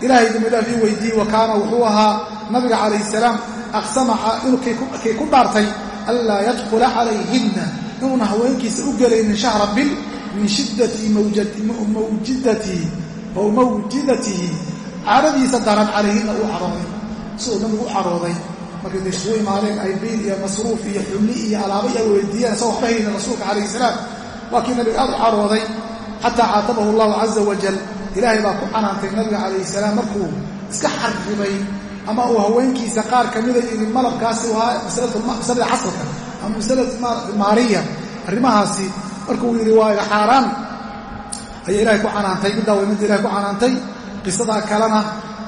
Ilaahay dembidhaaf ii weydii wa kaana wuxuu ahaa nabiga calayhi salaam aqsama kay ku dhaartay anlaa yadkhula calayhinna. Inuuna haweenkiisa u gelaynin shahra bil min shiddati mawjidatihi ow mawjidatihi cadhadiisa daran calayhinna uu cadhooday siduu nabigu u cadhooday markay da isugu imaadeen ay biil iyo masruuf iyo xulli iyo alaaba iyo weydiiyeen isagoo waxba rasuulka calayhi salaam. Waa kii nabiga aad u cadhooday xataa caatabahu allahu caza wajal ilaahay baa ku canaantay nabiga calayhi salaam markuu iska xarribay ama uu haweenkiisa qaar ka mida yidhi malabkaasi waa masalada casalka ama masalada maariya. Arrimahaasi markuu yidhi waa iga xaaraan. Ayaa ilahay ku canaantay middaa way midda ilahay ku canaantay. Qisadaa kalena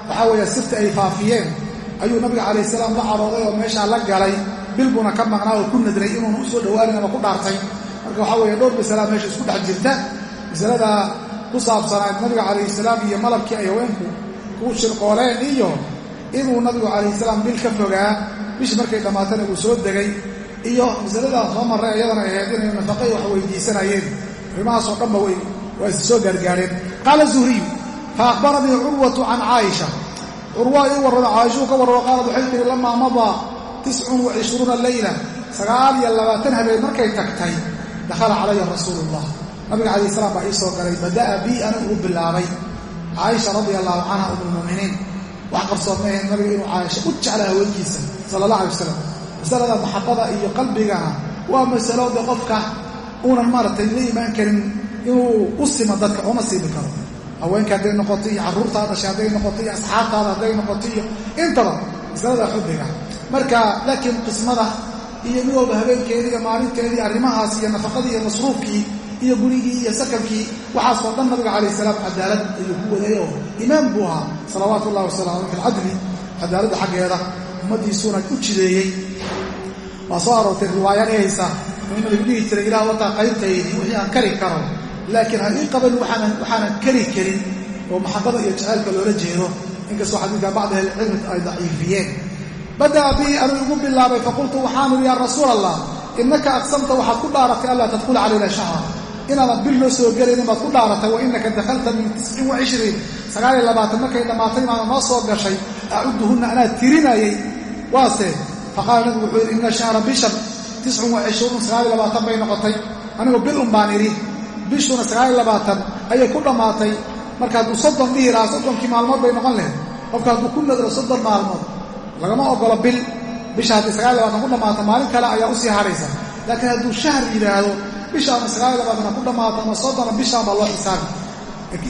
waxaa weeye sirta ay faafiyeen ayuu nabiga calayh salaam la cadhooday oo meeshaa la galay. Bil buuna ka maqnaa oo ku nadray inuuna u soo dhowaanin ama ku dhaartay. Marka waxaa weeye dhowr masalaa meesha isku dhex jirta. Masalada ku saabsanayd nabiga calayhi salaam iyo malabkii ay haweenku ku shirqooleen iyo inuu nabigu calayhi salaam bil ka fogaa bishii markay dhammaatana uu soo degay iyo masaladaa soo marray iyadana ahayd inay nafaqay wax weydiisanayeen. Arrimahaasoo dhanba way waa is soo gaargaareen. Qaala zuhriyu fa akhbaranii curwatu can caaisha curwa ii warrama caaishuu ka warramo qaalad waxay tihi lamaa madaa tiscun wa cishruuna leyla sagaal iyo labaatan habeen markay tagtay dakhala calaya rasuulu ullah nabiga calayh salaam baa ii soo galay bada'a bii ana ugu bilaabay. Caaisha radia allahu canha umulmu'miniin wax qarsood ma ahayn nabiga inuu caaisha u jeclaa haweenkiisa sala allah alay wasalam masalada maxabada iyo qalbigana waa masalo de qofka uunan maaragtay la imaan karin inuu u simo dadka uma siimi karo haweenka hadday noqoto iyo carruurtaada dhashay hadday noqoto iyo asxaabtaada hadday noqoto iyo intaba masalada xubbiga. Marka laakiin qismada iyo mid walba habeenkeedii iyo maalinteedii arrimahaas iyo nafaqadii iyo masruufkii iyo gurigii iyo sakankii waxaasoo dhan nabiga calayh salaam cadaalad ayuu ku waday oo imaam buu ahaa. Salawaatu ullahi wasalaamu fi alcadli cadaaladda xaggeeda ummaddiisuuna u jideeyey. Waa soo aroortay riwaaya dhehaysa inuu dhihi jiray ilaah wataa qaybtaydii wixii aan kari karo laakiin ha ii qaban waxaanan kari karin oo maxabada iyo jacaylka loola jeedo inkastoo xadiidka bacdi ahlicilmi ay daciifiyeen. Bada'a bii anuu igu bilaabay faqultu waxaan idhi yaa rasuul allah innaka aqsamta waxaad ku dhaaratay anlaa tadkhula calayna shahra. Inaadan bil noo soo gelaynin baad ku dhaaratay wa innaka dakhalta min markay dhammaatay inaada noo soo gashay acuduhunna anaad tirinayay. Waase faqaala nabigu wuxuu yidhi inna shahra bishan bay noqotay. Anigu bil un baan idhi bishuna sagaal iyo labaatan ayay ku dhammaatay. Marka hadduu soddon dhihi lahaa soddonkii maalmood bay noqon lahayd. Qofka hadduu ku nadro soddon maalmood lagama ogolo bil. Bisha haddii sagaal iyo labaatan ku dhammaato maalin kale ayaa u sii haraysa. Laakiin hadduu shahr yidhaahdo bisha ama sagaal iyo labaatan ha ku dhammaato ama soddona bishaan baa loo xisaabi.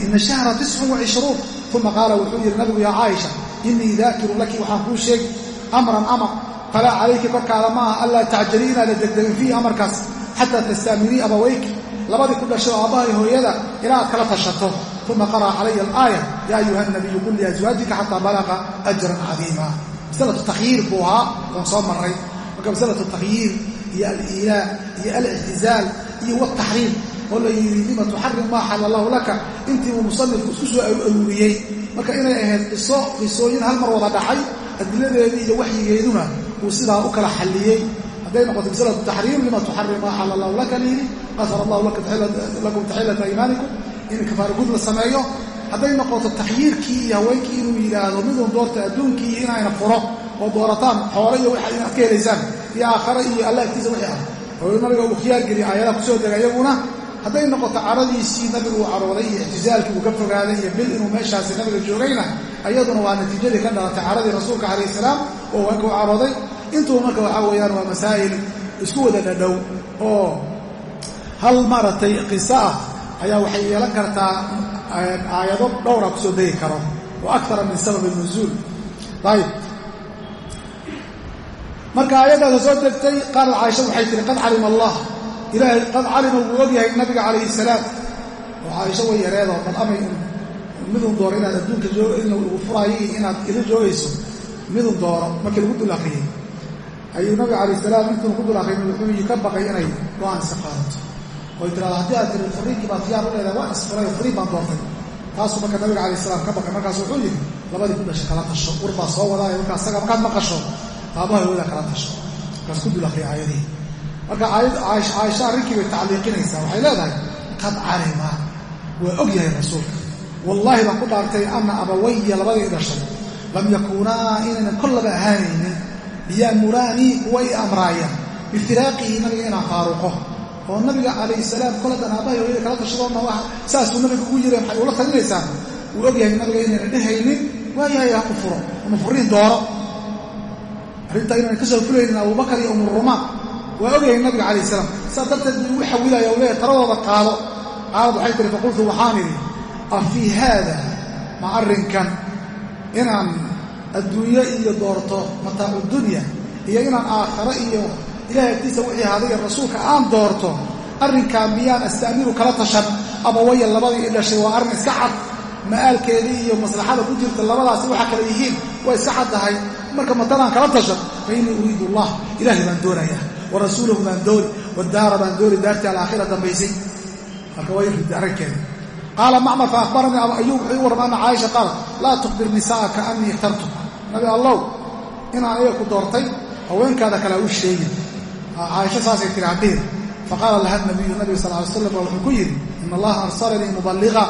Ina shahra tiscun wa cishruun uma qaala wuxuu yidhi nabigu yaa caaisha innii daakiru laki waxaan kuu sheegi amran amar. Falaa calayki korkaada maaha anlaa tacjalii inaada degdegin fiihi amarkaas xataa tastaaminii abawayki labadii ku dhashay oo aabbaha iyo hooyada ilaa aad kala tashato. Uma qara'a calaya alaaya yaa ayuha nabiyu qul liazwaajika xataa balaqa ajran cadiima masalatu takhyiir buu ahaa oon soo marray. Marka masalatu takhyiir iyo aliilaa iyo alictizaal iyo wataxriim oo la yidhi lima tuxarim maa xala allahu laka? Intii uu musanifku isku soo aruuriyey marka inay ahayd qiso qisooyin hal mar wada dhacay adiladeedii iyo waxyigeeduna uu sidaa u kala xalliyey hadday noqoto masalatu taxriim lima tuxarim maa xala allahu laka layidhi qasara allahu lakum taxillata imaanikum in kafaara la sameeyo. Hadday noqoto takhyiirkii iyo haweenkii inuu yidhaahdo midun doorta adduunkii inayna furo oo doorataan xoole iyo waxa inaad ka helaysaan iyo aakhare iyo alla agtiisa wixii ah. Oo nabiga uu khiyaar geliya aayadaha ku soo dega iyaguna hadday noqoto caradiisii nabigu uu carooday iyo ixtizaalkii uu ka fogaaday iyo bil inuu meeshaasi nabiga joogayna ayaduna waa natiijadii ka dhalatay caradii rasuulka calayh salaam oo haweenka u carooday intuba marka waxaa weeyaan waa masaa'il isku wada dhadhow oo hal maaragtay qiso ah ayaa waxay yeelan kartaa aayado dhowra ku soo degi karo wa akara min sababi nuzuul. Ayib marka aayaddaasa soo degtay qaala caaisha waxay tihi qad calima allah. Ilaahay qad calima wuu ogyahay nabiga calayhi salaam. Oo caaisho way yareedoo bal amay midun dooro inaad adduunka in lagu furaayo inaad ila joogayso midun dooro markii lagu dul akriyey ayuu nabiga calayh salaam intuuna ku dul wuxuu ka baqay inay go'aan iska qaadato oy tirahdo haddii aad tiri fariinkii baad khiyaar u leedahay waan isfuray oo baan doortay. Taasuu marka nabiga calayh salaam ka baqay. Markaasu wuxuu yidhi labadii ku dhashay kala tasho ur baa soo wadaayo markaa asaga markaad maqasho aabaha hooyada kala tasho markaas ku dul aayadihii. Marka caaisha arrinkii bay tacliiqinaysaa. Waxay leedahay qad calima waa og yahay rasuulka. Wallaahi baan ku dhaartay ana abawaya labadii dhashay lam yakuunaa inaynan kollaba ahaanaynin liya'muraanii kuwa i amraayaan. Bifiraaqihi nabiga inaan faaruqo. Oo nabiga calayhi salaam koladan aabbahay hooyada kala tashadoona wa saasuu nabiga ugu yiri maxay ula talinaysaan? Wuu og yahay nabiga inaynan dhehaynin waayahay ha ku furo ama furiin dooro. Arrintaa inaynan ka soo fulaynin abubakar iyo umurumaan waa ogyahay nabiga calayh salaam. Saa darteed buu igu xawilaya o leeyahay taradooda qaado. Qaalad waxay tihi faqultu waxaan idhi a haada ma arrinkan inaan adduunyo iyo doorto mataacu dunya. Iyo inaan aakhare iyo ilahay agtiisa wixii ahaaday rasuulka aan doorto arrinkaa miyaan asta'miru kala tashan abawaya labadii i dhashay waa arrin iska cad? Ma'aalkeedii iyo maslaxada ku jirta labadaasi waxa kale yihiin? Waa iska caddahay marka matadaan kala tashan fa innii uriidu allah ilaahay baan doonayaa warasuulahu baan dooni. Wadaara baan dooni. Daartii alaakhira dambaysay. Marka waa irida arrinkeeda qaala macmar fa akhbaranii abu ayuub wuxuu ii warrama anna caaisha? Qaala laa tukhbir nisaa'aka anii ikhtartu nabi allow inaan ayaga ku doortay haweenkaada kale u sheegin. Caaisha saasay tiri hadhihin faqaala laha nabiyu nabiga sal ly slam wuxuu ku yidhi in allaha arsalanii muballiqa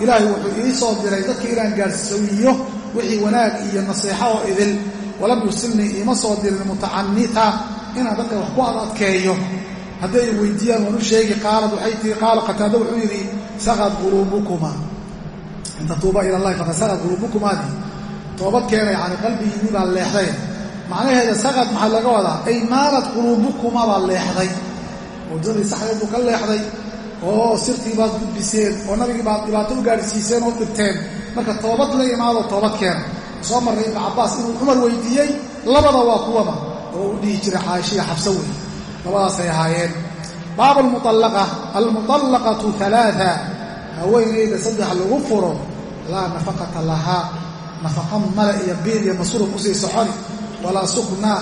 ilaahay wuxuu ii soo diray dadka inaan gaarsiiyo wixii wanaag iyo naseexo oo idil. Walam yusilnii iima soo dirin mutacanita inaan dadka wax ku adadkeeyo hadday ay weydiiyaan waan u sheegi qaalad waxay tii qaala qataada wuxuu yidhi saqad quluubukuma in ila allahi faqad saqad quluubukumaadi toobad keena yani qalbigiinni baa leexday. Macnaheeda saqad maxaa laga wadaa? Ay maalad quluubukuma baa leexday. Waddadii saxdeed buu ka leexday. Oo sirtii baad gudbiseen oo nabigii baad dhibaato u gaadhsiiseen oo dhibteen. Marka toobad la imaado toobad keena soo marray ibnu cabbaas inuu cumar weydiiyey labada waa kuwaba. Oo u dhihi jiray caaisha iyo xabso wey. Labadaasay ahaayeen. Baab almuallaqa almuطallaqatu alaaa haweenayda saddex lagu furo laa nafaqata lahaa nafaqa male iyo biil iyo masruuf u sii soconi walaa suknaa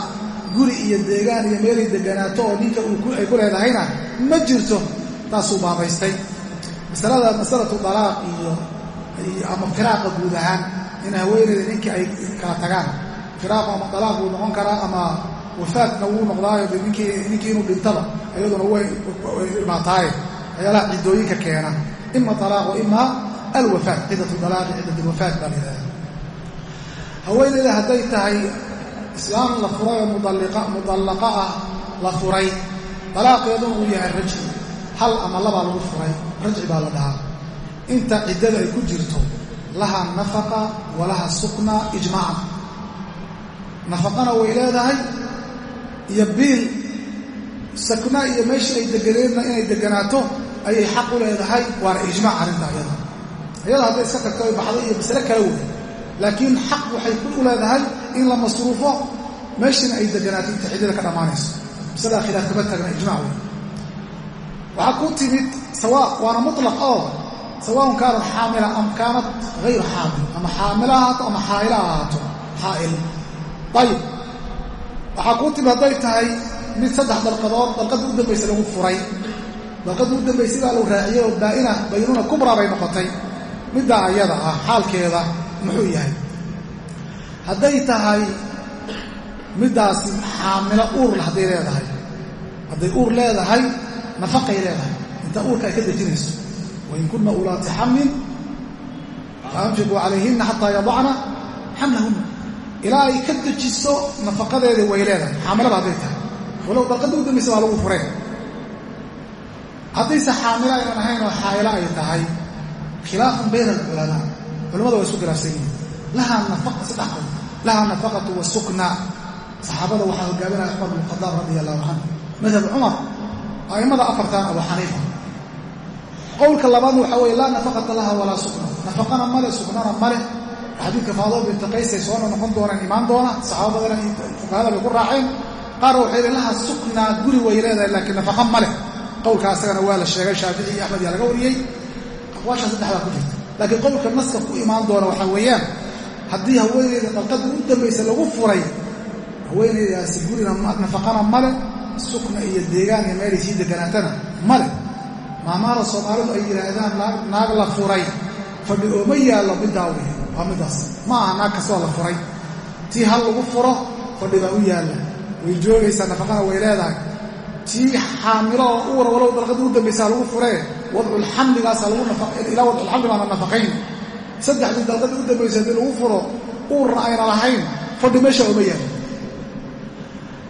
guri iyo deegaan iyo meelay deganaato oo ninka ay ku leedahayna ma jirto. Taasuu baabaystay. Masalada masalatu dalaaq iyo ama firaaqa guud ahaan in haweenayda ninkii ay kala tagaan. Firaaqu ama dalaaq wuu noqon karaa ama wafaadna wuu noqdaayo ninkii inuu dhintaba iyaduna way imaataaye waxyaalaha ciddooyinka keena. Ima alaaq wa ima alwafaat ciddatu dalaaqi ciddat alwafaat baa la haweenayda hadday tahay islaam la furay oo mudallaqa ah la furay dalaaqeeduna uu yahay rajci hal ama labaa lagu furay rajci baa la dhahaa. Inta ciddada ay ku jirto laha nafaqa walaha sukna ijmaacan nafaqana way leedahay iyo biil sakna iyo meeshii ay deganeedna inay deganaato ayay xaq u leedahay waana ijmaac arrinta iyada. Iyada hadday iska tagto ay baxday iyo masle kala wey laakiin xaq waxay u leedahay in la masruufo. Meeshiina ay deganaato inta ciddada ka dhammaanayso masalada khilaaf kama tagna ijmac wey waxaa ku timid sawa waana mutlaq oo sawaaun kaanat xaamila am kaanat hayru xaamil ama xaamila ahaato ama xaa'ila ahaato xaa'il. Ayib waxaa kuu timid hadday tahay mid saddex dalqadood dalqadda u dambaysa lagu furay. Dalqadda u dambaysa baa lagu raaciyey oo baa'ina baynuuna kubra bay noqotay. Middaa ayada ah xaalkeeda muxuu yahay? Hadday tahay middaasi xaamilo uurle hadday leedahay. Hadday uur leedahay nafaqay leedahay. Inta uurka ay ka dejinayso. Wain kunna ulaati xamlin faanfiquu calayhinna xataa yadacna xamlahunna ilaa ay ka dejiso nafaqadeeda way leedahay. Xaamilada hadday tahay. Walow dalqadda u dambaysa waa lagu fureen. Haddayse xaamilo aynan ahayn oo xaayilo ay tahay khilaafun bayna alculamaa culamada waa isku khilaafsan yihiin lahaa nafaqa saddex qowl lahaa nafaqatu wasukna saxaabada waxaa hogaaminaya cumar bn khadaab radia allahu canhu madhab cumar a'immada afartan abu xaniifa. Qowlka labaad waxaa weye laa nafaqata laha walaa sukna. Nafaqana male suknana male xadiidka faadoo binta qaysay soona noqon doonaan imaan doona. Saxaaba fuqahada bay ku raaceen. Qaar waxay yihi laha sukna guri way leedahay laakiin nafaqa male qowlka asagana waa la sheegay shaafici iyo axmed yaa laga wariyey. Aqwaasha saddexdaa ku jirta laakiin qowlka naska ku imaan doona waxaa weeyaan haddii haweeneyda dalqadda u dambaysa lagu furay haweeneydaasi gurina nafaqana male sukna iyo deegaan iyo meelay sii deganaatana male maamaada soomaalidu ay yidhaahdaan naag la furay fadhi ooma yaallo middaa wey waa middaas ma aha naag kastoo la furay. Tii hal lagu furo fadhi baa u yaalla. Way joogaysaa nafaqana way leedahay tii xaamilo oo uura walow dalqadda u dambaysaa lagu furee wadculxamligaasa ilaa wadculxamli baana nafaqayn. Saddexdii dalqadda u dambaysa haddii lagu furo uurna ayna lahayn fadhi meesha ooma yaallo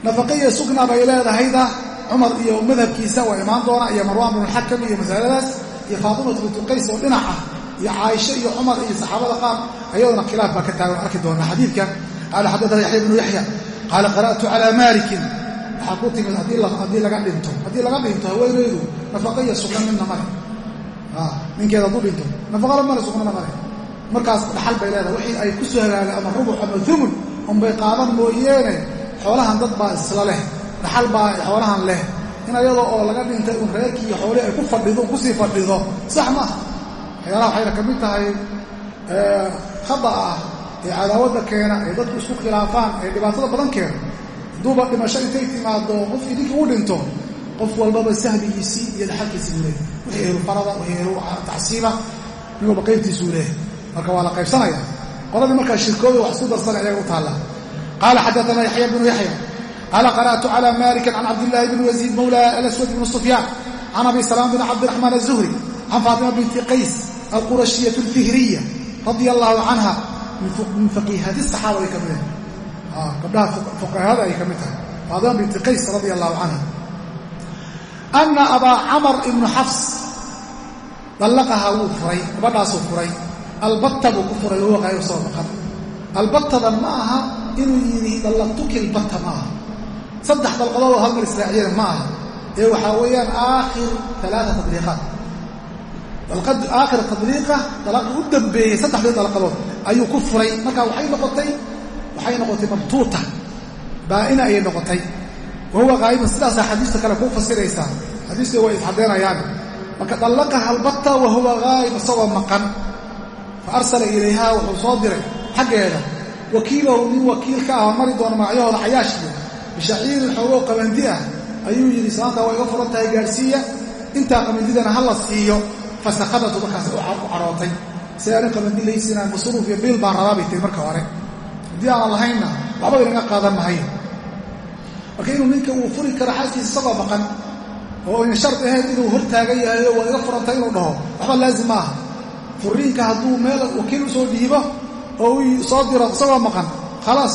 nafaqa iyo sugna bay leedahayda cumar iyo madhabkiisa waa imaan doona iyo marwaan bnulxakam iyo masaladaas iyo faatimatu bintu qays oo dhinac ah iyo caaisha iyo cumar iyo saxaabada qaar ayaduna khilaaf baa ka taagan arki doonaa xadiidka. Qaala xadaana yaxya bnu yaxya qaala qara'tu calaa maalikin waxaa ku timid haddii laga dhinto. Haddii laga dhinto haweenaydu nafaqa iyo sugna midna male ninkeeda hadduu dhinto nafaqana male sugnana male markaas dhaxal bay leedahay. Wixii ay ku soo hagaaga ama rubuc ama umun unbay qaadan mooyeene. Xoolahan dad baa isla leh. Dhaxal baa xoolahan leh. In ayadoo oo laga dhintay un reerkii iyo xoolihii ay ku fadhido ku sii fadhido sax maaha waxyaalaha waxayna ka mid tahay khada ah ee cadaawadda keena ee dadku isku khilaafaan ee dhibaatada badan keena hadduuba dhimasho intay timaado qofkii ninkii u dhinto qof walbaba sahbigiisii iyo dhaxalkiisii buu leehay wixii ehlu farada wixii ehlu tacsiiba nin walba qaybtiisuu leehay marka waa la qaybsanaya. Qoladii markaa shirkooda wax isku darsana ayaga u taalla. Qaala xadaana yaxya bnu yaxya qaala qara'tu cala maliki can cabdillahi bni yaziid mawla alaswad bni sufyaan can abi salaam bn cabdiraxmaan azuhri can faatima binti qays alqurashiyat alfihriya radia allahu canha. Min faqiihati saxaaba ay ka mid gabdhaha fuqahada ay ka mid tahay. Faatima binti qays radia allahu canha ana abaa camar ibnu xafs dallaqaha wuu furay gabadhaasuu furay. Albatta buu ku furay qayb soo baqan. Albattadan ma aha inuu yidhi dallaqtuki albatta ma aha. Saddex dalqadood oo hal mar israaciyana ma aha. Ee waxaa weeyaan aakhir alaaa tadliiqaat aakhir tadliiqa dalaqi u dambeeyey saddexdii dalqadood ayuu ku furay. Marka waxay noqotay waxay noqotay mabtuuta baa'ina ayay noqotay. Wahuwa qaa'iman sidaasaa xadiista kale kuu fasiraysaa xadiistu way isxadeynayaan marka dallaqaha albatta wahuwa qaa'im isagoo maqan. Fa arsala ilayha wuxuu soo diray xaggeeda. Wakiilahu nin wakiil ka ah mari doona magacyahooda cayaashiya bishaciirin xoogoo qabandi ah ayuu yidhi islaamtaa waa iga furan tahay gaadhsiiya. Intaa qabandidana ha la siiyo. Fasakadatu markaas u carootay. Si aanin qabandi laysinaan masruuf iyo biil baan rabaa bay tiri marka hore haddii aanan lahaynna waxba inaga qaadan mahayo marka inuu ninka uu furi karo xaaskiisa isagoo maqan oo ayna shardi ahayn inuu hor taagan yahay oo waa iga furantay inuu dhaho waxba laazim ma aha furiinka hadduu meel wakiil u soo dhiibo oo uu soo diro isagoo maqan khalaas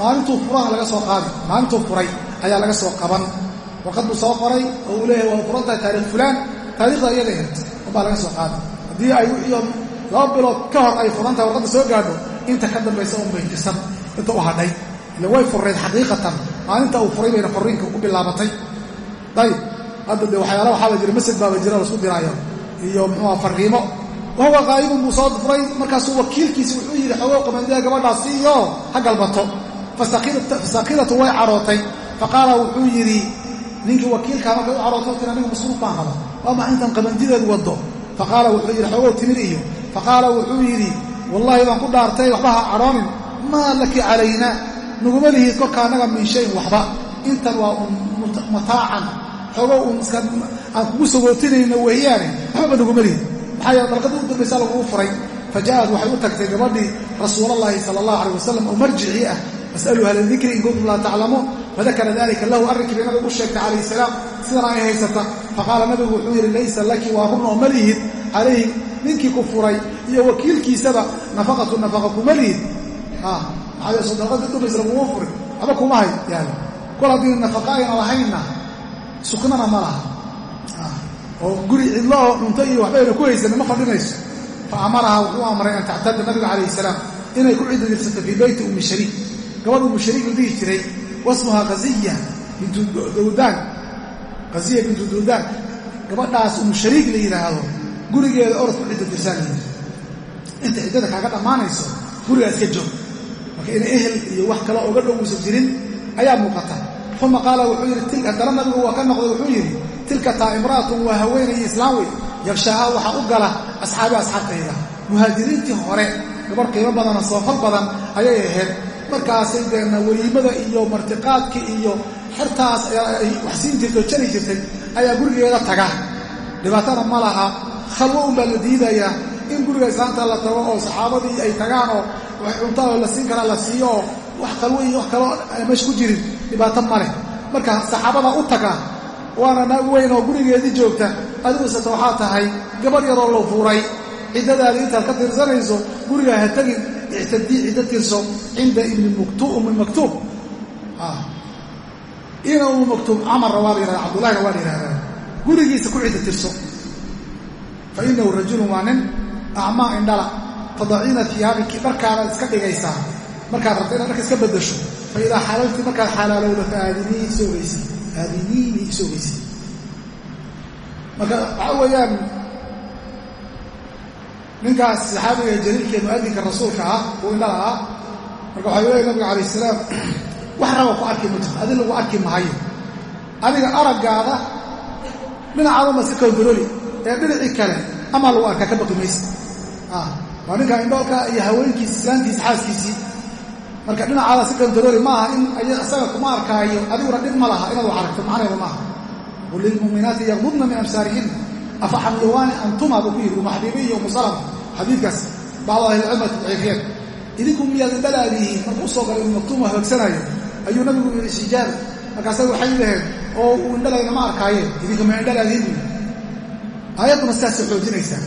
maalintuu furaha laga soo qaadi maalintuu furay ayaa laga soo qaban. Warqad buu soo qoray oo uu leeyahay waa furan tahay taarikh fulaan taarikhda iyada ahayd unbaa laga soo qaadi. Haddii ay wixiio laba bilood ka hor ay furan tahay warqadda soo gaadho inta ka dambaysa un bay tirsan inta u hadhay. Ile way furreed xaqiiqatan. Maalinta uu furay bayna furiinka u bilaabatay. Dayib. Hadda dee waxyaala waxaaba jira masjid baaba jira lasku diraayo. Iyo muxuuha fariimo wahuwa qaa'ibun buu soo furay markaasuu wakiilkiisi wuxuu yidhi xogow qabandiya gabadhaas siiyo ha galbato. Fasakidatu way carootay. Faqaala wuxuu yidhi ninkii wakiilkaa markay u carooto tir anigu masruuf baan raba waa maxa intan qabandideed waddo? Faqaala wuxuu yidhi xoogow timir iyo faqaala wuxuu yidhi wallaahi baan ku dhaartay waxba ha cadhoonin maa laki calayna naguma lihid korka annaga min shayin waxba. Intan waa un mataacan xoogow un iska aan kugu sagootinayno weeyaane waxbaba naguma lihid maxaa yeele dalqadii u dambaysaa lagugu furay fa ja'ad waxay u tagtay gabadhii rasuulallaahi sala allahu alay wasalam oo marjicii ah fasaluu ahla dikri in kuntum laa taclamuun fadakara dalika lahu arrinkii bay nabigu u sheegtay calayhi salaam sidana ay haysata. Faqaala nabigu wuxuu yidhi laysa laki waa run oo ma lihid calayhi ninkii ku furay iyo wakiilkiisaba nafaqatu nafaqa kuma lihid maxaa yeele sadaqadii dhumaysa laguma furin waxba kuma hay yaalo kol haddii nafaqa ayna lahaynna suknana ma laha. Oo guri cidlo oo cunto iyo waxbayna ku haysanin ma fadhinayso fa amaraha wuxuu amray an tactada nabiga calayhi salaam inay ku cididirsato fii beyti ummi shariik. Gabadh ummu shariik la dhihi jiray wasmuhaa kaziya bintu dawdaan kaziya bintu dawdaan gabadhaas ummu shariik la yidhaahdo gurigeeda orod ku cididirsaan layidhi inta ciddada kaaga dhammaanayso gurigaa iska joog marka ina ehel iyo wax kaloo oga dhowuusan jirin ayaa muuqata. Uma qaala wuxuu yidhi haddana nabigu waa ka noqday. Wuxuu yidhi tilka taa imra'atun waa haweenay islaam wey. Yabshaaha waxaa u gala asxaabi asxaabtayda. Muhaajiriintii hore gabarh qiimo badana soofal badan ayay ahayd. Markaasay deena weliimada iyo martiqaadka iyo xertaas wax siin jirtay oo jari jirtay ayaa gurigeeda taga. Dhibaatana ma laha khalwo unbaa la diidayaa in guriga islaanta la tago oo saxaabadii ay tagaan oo wax cuntaa la siin karaa la siiyo oo wax khalwo iyo wax kaloo meesha ku jirin. Dhibaato ma leh. Marka saxaabada u taga waana naag weyn oo gurigeedii joogta. Adigusata waxaa tahay gabadh yaroo la fuuray. Ciddadaadii intaad ka tirsanayso gurigaa ha tegin ictadii ciddo tirso. Cinda ummi maktuub. Ina ummi maktuub camarna waa la yihahda cabdullahina waa la yihahdaa gurigiisa ku ciddo tirso fa inahu rajulun waa nin acmaa indhala tadaciina tiyaabiki dharkaadaad iska dhigaysaa markaad rabta inaad dharka iska beddasho fa idaa markaad xalaalowda fa aadinii isoogaysi aadiniini marka waxaa weeyaan ninkaas saxaabiga jaliilkee mu'adinka rasuulka ah uu indhala ah marka waxaa leeya nabiga calayh salaam wax raba ku arki ma jirto adi lagu arki mahayo adiga araggaada dhinacaadama iska kongaroli ee dhinacii kale amaa lagu arkaa ka baqi maysa. Waa ninka indhoolka iyo haweenkiisi islaantiisi xaaskiisii. Marka dhinacaada si kontarooli ma aha in isaga kuma arkaayo adiguna dhib ma laha inaad wax aragto macnaheeda maaha qul lilmuuminaati yaqdudna min absaarihin afa xamiyawaani antuma buu ku yidhi umu xabiibi iyo umu salama. Xadiidkaas bacdu ahlicilmati daciifiyeen idinku miyaad indhalaadihiin markuu u soo galay umu maktuuma hoogsanayo ayuu nabigu yidhi sijaada markaasa waxay dhaheen oo uu indhalayna ma arkaayeen. Idinka ma indhalaadihin bu aayadduna sidaasay xoojinaysaa.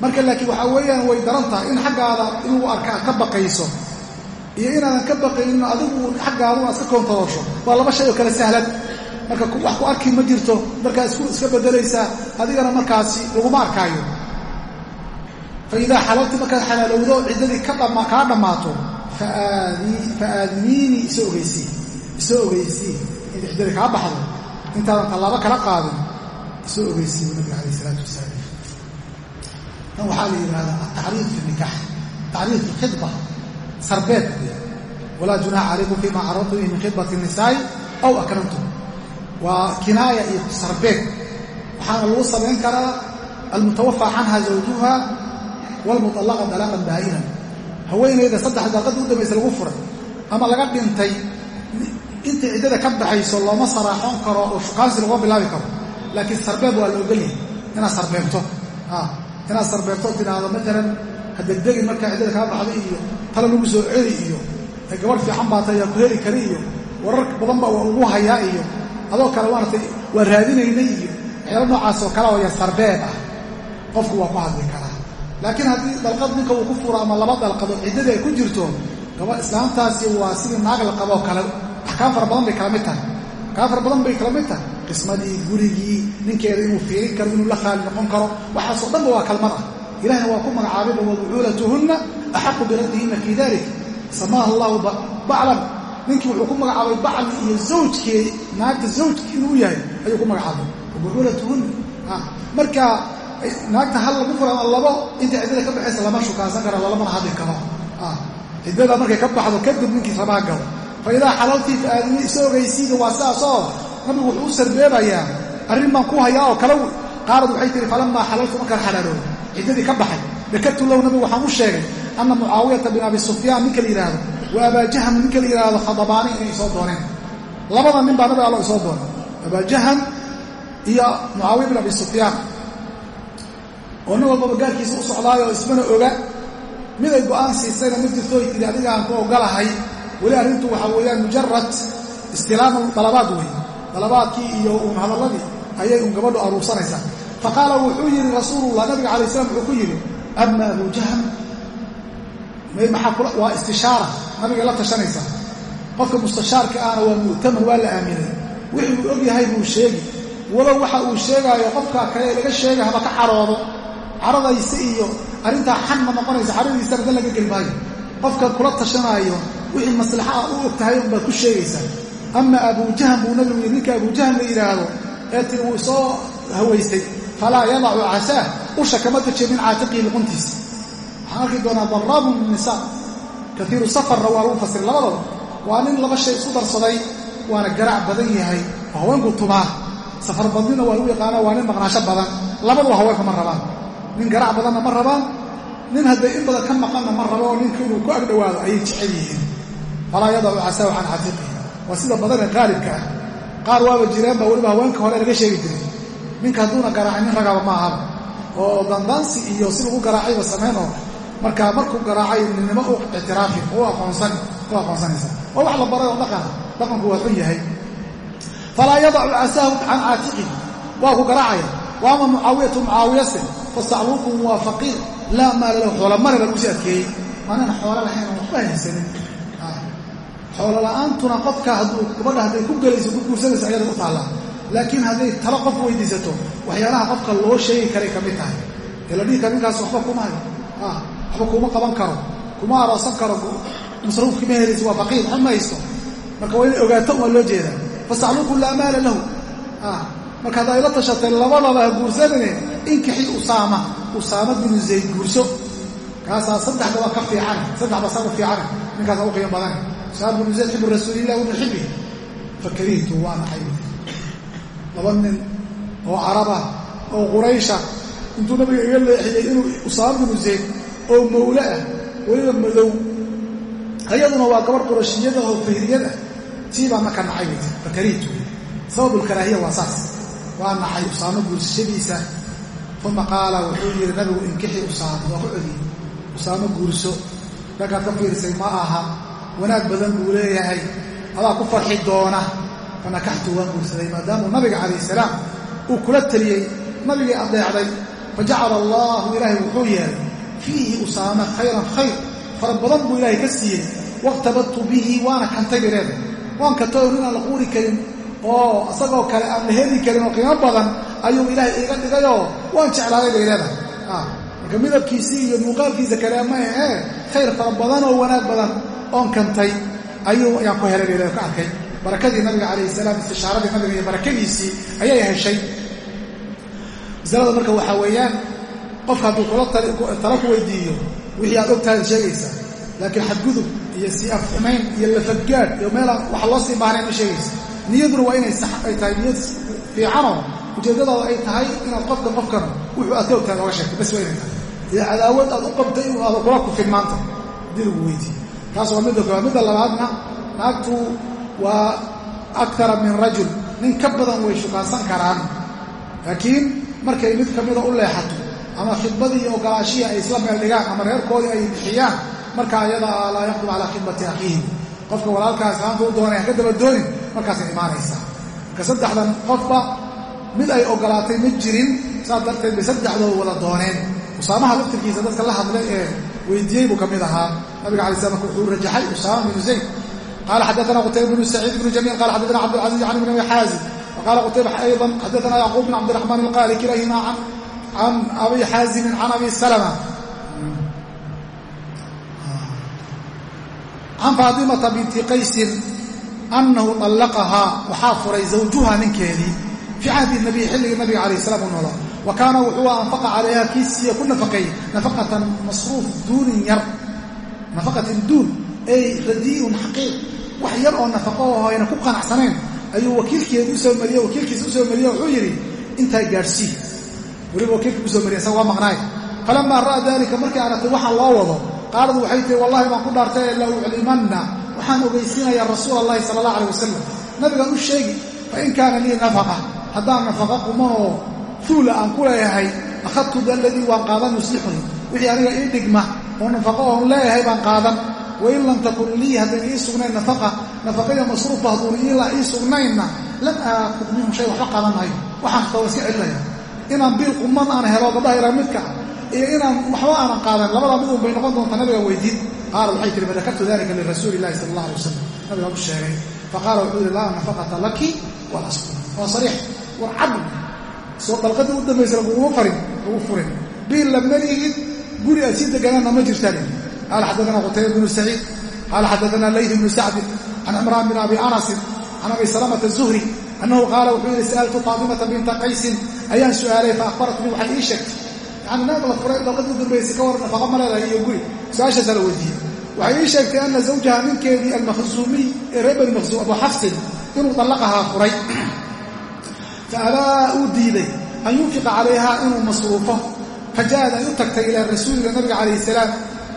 Marka laakiin waxaa weeyaan way daran tahay in xaggaada inuu arka ka baqayso. Iyo inaadan ka baqaynin adigu xaggaadu aad iska koontaroosho waa laba shay oo kale sahlan marka wax ku arki ma jirto. Markaa iska bedelaysaa adigana markaasi laguma arkaayo. Fa idaa xalalti markaad xalaalowdo ciddadii kaa dhammaato fa aadiniini iso ogeysii iso ogeysii in ciddadii kaa baxdo. Intaadan tallaabo kala qaadin iso ogeysii buu nabiga alayh isalaatu wasalaam. Tan waxaa la yidhahdaa atacriid fi fi khidba. Sarbeed. Walaa junaaxa calaykum fima caradtum min khidbati nisaa'i aw akramtum. Waa kinaaya iyo sarbeed. Waxaana lagu samayn karaa almutawafaa canha zawjuha waalmuطallaqa dalaaqan baa'inan. Haweenayda saddex dalqadii u dambaysa lagu furay ama laga dhintay inta ciddada ka baxayso looma saraaxoon karo oo shukaansi laguma bilaabi karo laakiin sarbeeb waa la ogolyahay inaad sarbeebto. Inaad sarbeebto tidhaahdo maalan ha degdegin markaa ciddada kaa baxday iyo tala lagu soo celi iyo gabadh fiican baata yaa ku heli kari iyo warar badan baa waa ugu hayaa iyo adoo kale maaratay waa raadinaynay iyo waxyaala noocaas oo kale oo yar sarbeeb ah. Qofku waa ku hadli karaa. Laakiin haddii dalqad ninka uu ku furo ama laba dalqadood ciddadii ay ku jirto gabadh islaamtaasi waa sidii naag la qaboo kale. Axkaam fara badan bay kala mid tahay. Axkaam fara badan bay kala mid tahay qismadii gurigii ninkeeda inuu fiirin karo inuu la khaali noqon karo waxaasoo dhanba waa kalmad ah. Ilahna waa ku magacaabayba wabucuulatuhunna axaqu biraddihinna fii dalik samaaha allahu baclan. Ninkii wuxuu ku magacaabay bacli iyo zawjkii naagta zawjki inuu yahay ayuu ku magacaabay. Wabucuulatuhunna marka naagta hal lagu fura ama labo inta ciddada ka baxaysa lama shukaansan karo lalamana hadli karo. Ciddada markay ka baxdo kadib ninkii rabaa galo. Fa idaa xalaltii fa waa sidaasoo nabigu wuxuu u sarbeebayaa arrin baan ku hayaa oo kale qaalad waxay tihi falamaa xalaltu markaan xalaalooday ciddadii ka baxay. Dakartu lahu nabigu waxaan u sheegay anna mucaawiyata bin abi sufyaan ninka la yidhaahdo wa abaajaham ninka la yidhaahdo khadabaani inay isoo dooneen. Labada nin baa nabiga allo isoo doonay abaajaham iyo mucaawiya bin abi sufyaan. Oo nin walbaba gaarkiisa u socdaayoo ismana oga mid ay go'aan siisayna ma jirto ay tidhi adiga aan ku ogolahay weli arrintu waxaa weeyaan mujarad istilaamu dalabaad wey dalabaadkii iyo uun hadalladii ayay uun gabadhu aruursanaysaa. Fa qaala wuxuu yidhi rasuulullah nabiga alay slam wuxuu ku yidhi ama abu jahm waa istishaara nabigay la tashanaysaa. Qofka mustashaarka ahna waa mu'taman waa la aaminay. Wixii uu og buu sheegi walow waxa uu sheegaayo qofka kale laga sheegay haba ka caroodo caradaysa iyo arrintaa xan ma noqonaysa caradiisana dan laga geli maayo qofka kula tashanaayo wixii maslaxa ah u og tahay unbaad ku sheegaysaa ama abujahm buu nabigu yidhi ninka abujahm la yidhaahdo ee wuu soo hawaystay falaa yadacu casaah usha kama dajiyo min caatiqihi luquntiisa waxaan arki doonaa daraabun min nisaa. Kaiiru safarna waa lagu fasiray labadaba waa nin laba shay isku darsaday waana garaac badan yahay oo haweenku tumaa. Safar badnina waa lagu yaqaana waa nin maqnaasho badan. Labaduba haweenka ma rabaan. Nin garaac badanna ma rabaan. Nin hadday in badan ka maqanna ma rabo oo ninka inuu ku agdhowaado ayay jecel yihiin. Falaa yadacu casaahu can caatiqihi waa sida badanee qaalibka ah. Qaar waaba jireenba weliba haweenka hore laga sheegi jiray. Ninka hadduuna garaacay nin ragaba ma ahaba oo dandaansi iyo si lagu garaacayba samaynoo markaa markuu garaacay ninnimo u ictiraafi u aqoonsanaysa. Oo wax la baray oo dhaqana dhaqanku waa xun yahay. Falaa yadacu casaahu can caatiqihi waa ku garaacaya waama mucaawiyatu mucaawiyase fastacluukum waa faqiir laa maala lahu xoola mare lagu sii adkeeyey. Maanan xoolo lahayn waxba haysanin xoolo la'aantuna qofka hadduu gabadha hadday ku gelayso ku guursanayso ayada u taallaa. Laakiin hadday talo qof weydiisato waxyaalaha qofka loo sheegi karay ka mid tahay. Ee la dhihi kara ninkaas waxba hayo. Waxba kuma qaban karo kuma aroosan karo. Masruuf kama helayso waa faqiir waxba ma haysto. Marka waa inay ogaato waa loo jeedaa. Fastacluukum laa maala lahu. Marka hadda ayla tashatay labadaba ha guursanine inkixii usaama. Usaama binu zayd guurso. Kaasaa saddexda ka fiican saddexba saa u fiican. Ninkaasa u qiimo badan usaama binu zayd xibu rasuulilah wibnu xibihi fakarihtu waa naxay laba nin oo caraba oo quraysha intuu nabiga iga leexiyey inuu usaama binu zayd oo mawle ah weliba madow. Ayaduna waa gabar qurashiyada oo fahriyad ah. Tii baa marka nacay weyt fakarihtu sababulkaraahiya waa saas. Waa naxay usaamo guursashadiisa uma qaala wuxuu yidhi nabigu inkixi usaamo waa ku celiyey usaamo guurso. Dhankaad ka fiirsay ma aha wanaag badan buu leeyahay. Adaa ku farxi doona fanakaxtu waan guursaday maadaamuu nabiga calayh salaam uu kula teliyey nabigii adeecday fajacala allaahu ilaahay wuxuu yeelay fiihi usaama khayran khayr. Fara badan buu ilaahay ka siiyey wakhtabadtu bihi waana kantay bay leedahay waan kantay nin aan la quuri karin oo isagoo kale aan la heli karin oo qiimo badan ayuu ilaahay iiga dhigayoo waan jeclaaday bay leedahay. Marka midabkiisii iyo muuqaalkiisa kale ma ahee khayr fara badan oo wanaag badan oon kantay ayuu ayaan ku helay ka arkay. Barakadii nabiga calayhi salaam istishaaradii nabiga iyo barakadiisii ayay heshay. Masalada marka waxaa weeyaan qofka hadduu talo ku weydiiyo wixii aad ogtahay sheegaysaa laakiin xadgudub iyo si afxumayn iyo lafadgaad iyo meelaan waxa loo sii baahnayn ma sheegaysa. Niyaduna waa inay sax ay tahay niyad fiicanoo ujeeddadaada ay tahay inaad qofka qofkan wuxuu aad ka ogtahay oga sheegto bas waa inay tahay. Iyo cadaawad aad u qabtay aada kula kufin maanta haddii lagu weydiiyo taas waa midda koowaad midda labaadna naagtu waa akara min rajul nin ka badan way shukaansan karaan. Laakiin markay mid ka mida u leexato ama khidbadii ogolaashihii ay isla meel dhigaan ama reerkoodii ay bixiyaan marka ayada laa yaqdum calaa khidbati akhiihi. Qofka walaalkaa islaamta u doonay haka daba doonin markaasay imaanaysaa. Marka saddexdan qofba mid ay ogolaatay ma jirin saas darteed bay saddexdooda wada dooneen. Usaamaha laftirkiisa dadka la hadlay ee weydiiyey buu ka mid ahaa nabiga alay slam wuxuu rajaxay usaama binu zayd. Qaala xadaana qutayba bnu saciid bnu jamiil qala xadaana cabdilcaziz can ibn abi xaazim waqala qutayba ayضa xadaana yacquub bin cabdiraxmaan alqaali kilahima can abi xaazimin can abi salama. Can faatimata binti qaysin annahu طallaqahaa waxaa furay zawjuha ninkeedii fii cahdi nabiy xilligii nabiga calayh salam u noolaa. Wa kaana wuxuu anfaqa calayha kii siiye ku nafaqeeyey nafaqatan masruuf duunin yar nafaqatin duun ay radii'un xaqiiq. Wax yar oo nafaqo oo ayna ku qanacsanayn ayuu wakiilkeeda u soo mariye wakiilkiisa u soo mariye wuxuu yidhi intaa gaadhsii weliba wakiilka ku soo mariya isaga waa maqnaay falamaa ra'a dalika markii aragtay waxaan loo wado qaalad waxay tihi wallahi baan ku dhaartay la uclimanna waxaan ogeysiinayaa rasuula allahi sala allah alay wasalam nabigaan u sheegi fa in kaana lii nafaqa haddaan nafaqa qumanoo fuula aan ku leeyahay akhadtu daladii waan qaadan yuslixuni wixii aniga ii dhigma oo nafaqo oon leeyahay baan qaadan. Wain lam takun lii haddayna ii sugnayn nafaqa nafaqaya masruufa hadduuna ii sugnaynna lam aakud minhu shay waxba qaadan maayo. Waxaan iska celinaya inaan biil quman aan helo gabdhaha midka iyo inaan waxba aanan qaadan labadaa midun bay noqon doontaa nabiga weydiin qaala waxay tihi fadakartu dalika lirasuuli illahi sala allah alay wasalam nabiga u sheegay faqaala wuxuu yihi laa nafaqata laki walaa sukun waa sariix. War cabl soo dalqadii u dambaysa laguguma farin lagu furin. Biil lama lihid guri aad sii deganaanna ma jirtaan. Qaala xaddaana qutayba bnu saciid qaala xaddaana layth bnu sacdin can cimraan bin abi anasin can abi salamata zuhri annahu qaala wuxuu yihi sa'altu faatimata binta qaysin ayaan su'aalay fa akhbaratnii waxay ii sheegtay. Yani naag la dalqadii u dambaysay ka war nafaqa ma leedahay iyo guri. Su'aashaasaa la weydiiyey. Waxay ii sheegtay ana zawjaha ninkeedii almakhzuumiy ee reer bani makhzuum abu xafsin inuu dallaqahaa furay. Fa abaa uu diiday an yunfiqa calayha inuu masruufo fa ja'ad ay u tagtay ilaa rasuulila nabiga calayhi salaam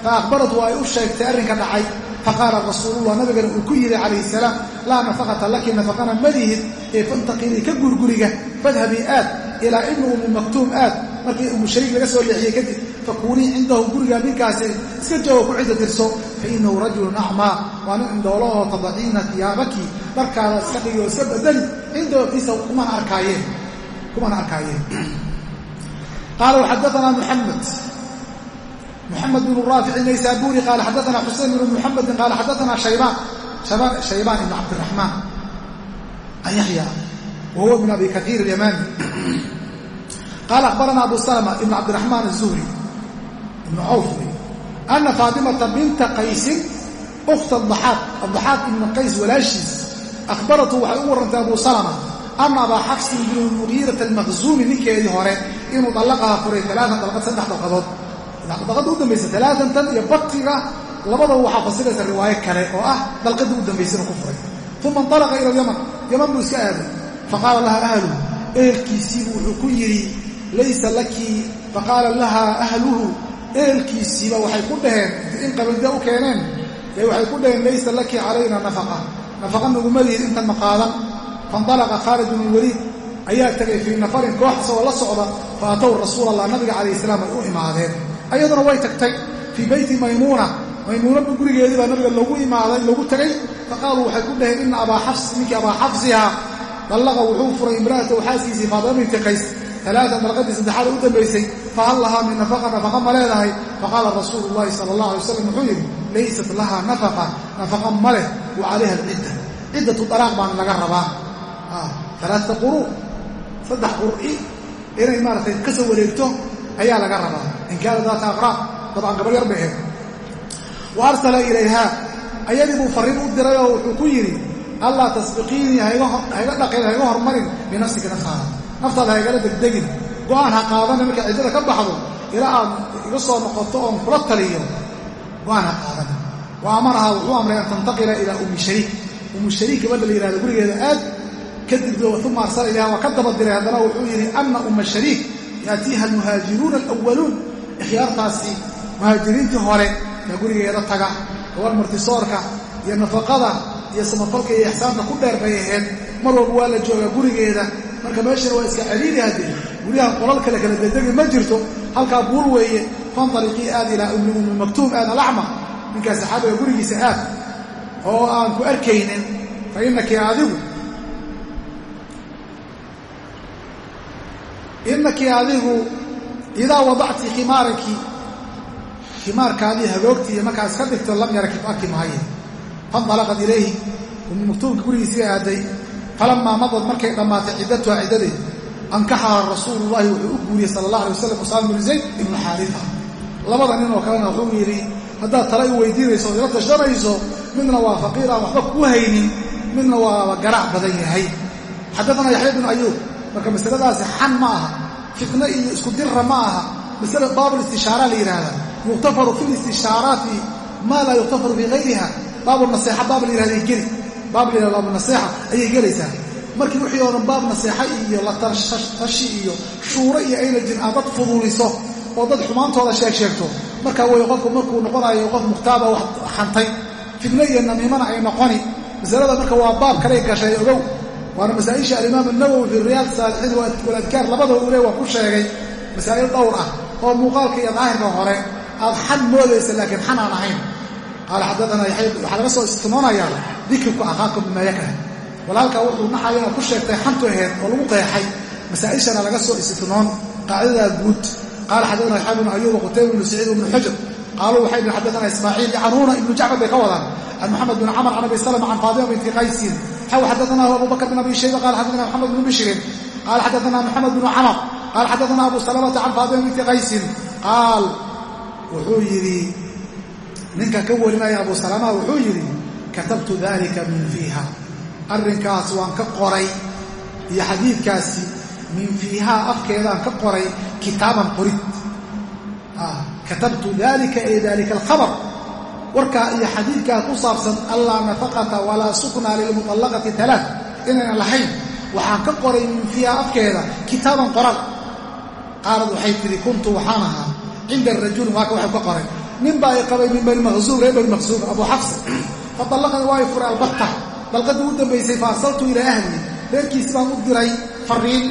fa akhbaratu ay u sheegtay arrinka dhacay faqaala rasuulullah nabigana uu ku yidhi calayhi salaam laa nafaqata laki nafaqana malihid ee fantaqilii ka gurguriga fadhabii aad ilaa ibni ummi maktuum aad markii umu shariik laga soo leexiyey kadib fakuunii cindahu guriga ninkaasi iska joogo ku cidda dirso fa inahu rajulun acmaa waa nin indhoolahoo tadaciina tiyaabaki dharkaada iska dhigi oo iska bedeli cindahu agtiisa kumana arkaayeen qaala waxaddaana muxamed muxamed bnu raafic naysaburi qaala xaddaana xusein bnu muxamedin qaala xaddaana shaybaan shaybaan ibn cabdiraxmaan an yaxya wa huwa min abi kaiir alyamaani qaala akhbarana abu salma ibn cabdiraxmaan aلzuhri ibnu cawf ana faatimata binta qaysin ukhta adaxaaq ibnu qays walaashiis akhbaratu waxay u warrantay abu salma ama abaa xabsin binu mugiirata almaqzuumi ninkeedii hore inuu dallaqaha furay alaaan dalqad saddex dalqadood dalqada u dambaysa alaaatan iyo batiga labadaba waxaa fasiraysa riwaayo kale oo ah dalqadii u dambaysa inuu ku furay. Uma inalaqa ila lyaman yaman buu iska aaday. Faqaala laha ahluhu ehelkiisiibu wuxuu ku yidhi laysa laki faqaala laha ahluhu ehelkiisiiba waxay ku dhaheen in qabalda u keeneen waxay ku dhaheen laysa lakii calayna nafaqa nafaqa naguma lihid intan ma qaadan faindalaqa khaalid bnu waliid ayaa tegay fii nafarin koox isagoo la socda fa atow rasuul allah nabiga calayh salaam ay u imaadeen ayaduna way tagtay fii beyti maymuuna maymuuna gurigeedii baa nabiga loogu imaaday loogu tegay faqaaluu waxay ku dhaheen ina abaa xafs ninkii abaa xafsiha dallaqa wuxuu furay imra'atahu xaaskiisii faadima binti qays alaaan saddexaad u dambaysay fahal lahaa min nafaqa nafaqa ma leedahay faqaala rasuulu llahi sala allah alay wasalam wuxuu yidhi laysat lahaa nafaqa nafaqa ma leh wa calayha alcidda ciddatu dalaaq baana laga rabaa alaata quru saddex qur'i inay maaratay ka soo wareegto ayaa laga rabaa in kaana daata aqraab dabcan gabar yar ahayd wa arsala ilayhaa ayadii buu farriin u diray oo wuxuu ku yidhi allaa tasbiqiinii hayga dhaqin hayga hormarin binafsika naftaada naftaada haygala degdegin go'aan ha qaadana markay ciddada ka baxdo ilaa aad iga soo noqoto oon kula taliyo go'aan ha qaadana wa amarahaa wuxuu amray an tantaqila ilaa ummi shariik ummu shariik gabadha la yihahdo gurigeeda aad kadib arsala ilayha waa ka daba diray haddana wuxuu yidhi ana umma shariik yaatiiha almuhaajiruuna alawaluun ikhyaartaasi muhaajiriintii hore yaa gurigeeda taga gabadh martisoorka iyo nafaqada iyo samafalka iyo ixsaanka ku dheer bay ahayd. Mar walba waa la joogaa gurigeeda. Marka meeshana waa iska celiili haddee guryaha qolal kale kala dedegi ma jirto. Halkaa buur weeye fantaliqii aad ilaa ummi ummi maktuum aad alacma. Ninkaa saxaabiga gurigiisa aad. Oo aan ku arkaynin fa innaki adigu inaki adigu idaa wadacti khimaaraki khimaarkaadii hagoogtii markaa iska dhigto lam yaraki arki maaye. Faindalaqad ilayhi ummi maktuumka aaday. Falamaa madad markay dhammaatay ciddatuha ciddadeed ankaxaha rasuulullahi wuxuu u guuriyey sala allah alay wasalam usaama binu zayd ibnu xaarifa. Labada nin oo kalena wuxuu yidhi haddaad tala i weydiinayso o ila tashanayso midna waa faqiir waxba kuu haynin midna waaba garaac badan yahay. Xaddaana yaxya bnu ayuub marka masaladaasi xan ma aha fitno iyo isku dirra ma aha. Masale baablistishaara la yidhaahda yukhtafaru fi listishaaraati maa laa yukhtafaru fii hayriha baabnaseexa baab la yihahday geli. Baab la yihahda baabnaseexa ayay gelaysaa. Markii wixii oo dhan baab naseexa iyo la tashi iyo shuuro iyo ayna jirin aad dad fuduuliso oo dad xumaantooda sheeg sheegto. Markaa wey qofku markuu noqonayo qof mukhtaaba wax xantay. Fidno iyo namiimana ay noqoni. Masalada marka waa baab kaley gashay ogow waana masaa'isha alimaam anawowi fi riyaad saalixiin waladkaar labadaba uu le waa ku sheegay masaa'il dhowr ah oo muuqaalka iyo daahirka hore aad xan moodaysa laakiin xan aan ahayn. Qaala xaddaana waxaa laga soo istimoonayaa dikirku akhaaka bimaa yakrah walaalkaa wuxuu naxaya inaad ku sheegtay xantu aheed oo lagu qeexay. Masaa'ishana laga soo istinoon qaacidadaa guud. Qaala xaddaana yaxya bnu ayuuba qutayba ibnu saciid ibnu qaaluu waxay dhin xaddaana ismaaciil yacanuuna ibnu jacfar bay ka wadaan can moxamed bin camr can abi salma can faadima binti qaysin xaw xaddaanah abu bakr bin abi shayba qala xaddaana moxamed bnu bishrin qaala xaddaana moxamed bnu camr qaala xaddaana abu salamata can faadima binti qaysin qaal wuxuu yidhi ninka ka warinaya abu salama wuxuu yidhi katabtu dalika min fiiha arrinkaas waan ka qoray iyo xadiidkaasi min fiihaa afkeedaan ka qoray kitaaban qorid katabtu dalika ay dalika alkhabar. Warkaa iyo xadiidkaa ku saabsan allaa nafaqata walaa sukna lilmuطallaqati alaa inaynan lahayn waxaan ka qoray min fiihaa afkeeda kitaaban qoran qaalad waxay tihi kuntu waxaan ahaa cinda rajulin waaka waxay ka qoray. Nin baa ay qabay min bani maqsuum reer bani maqsuum abu xafs. Faallaqani waa ay furay albatta. Dalqadii u dambaysay fa arsaltu ilaa ahli. Reerkiisi baan u diray fariin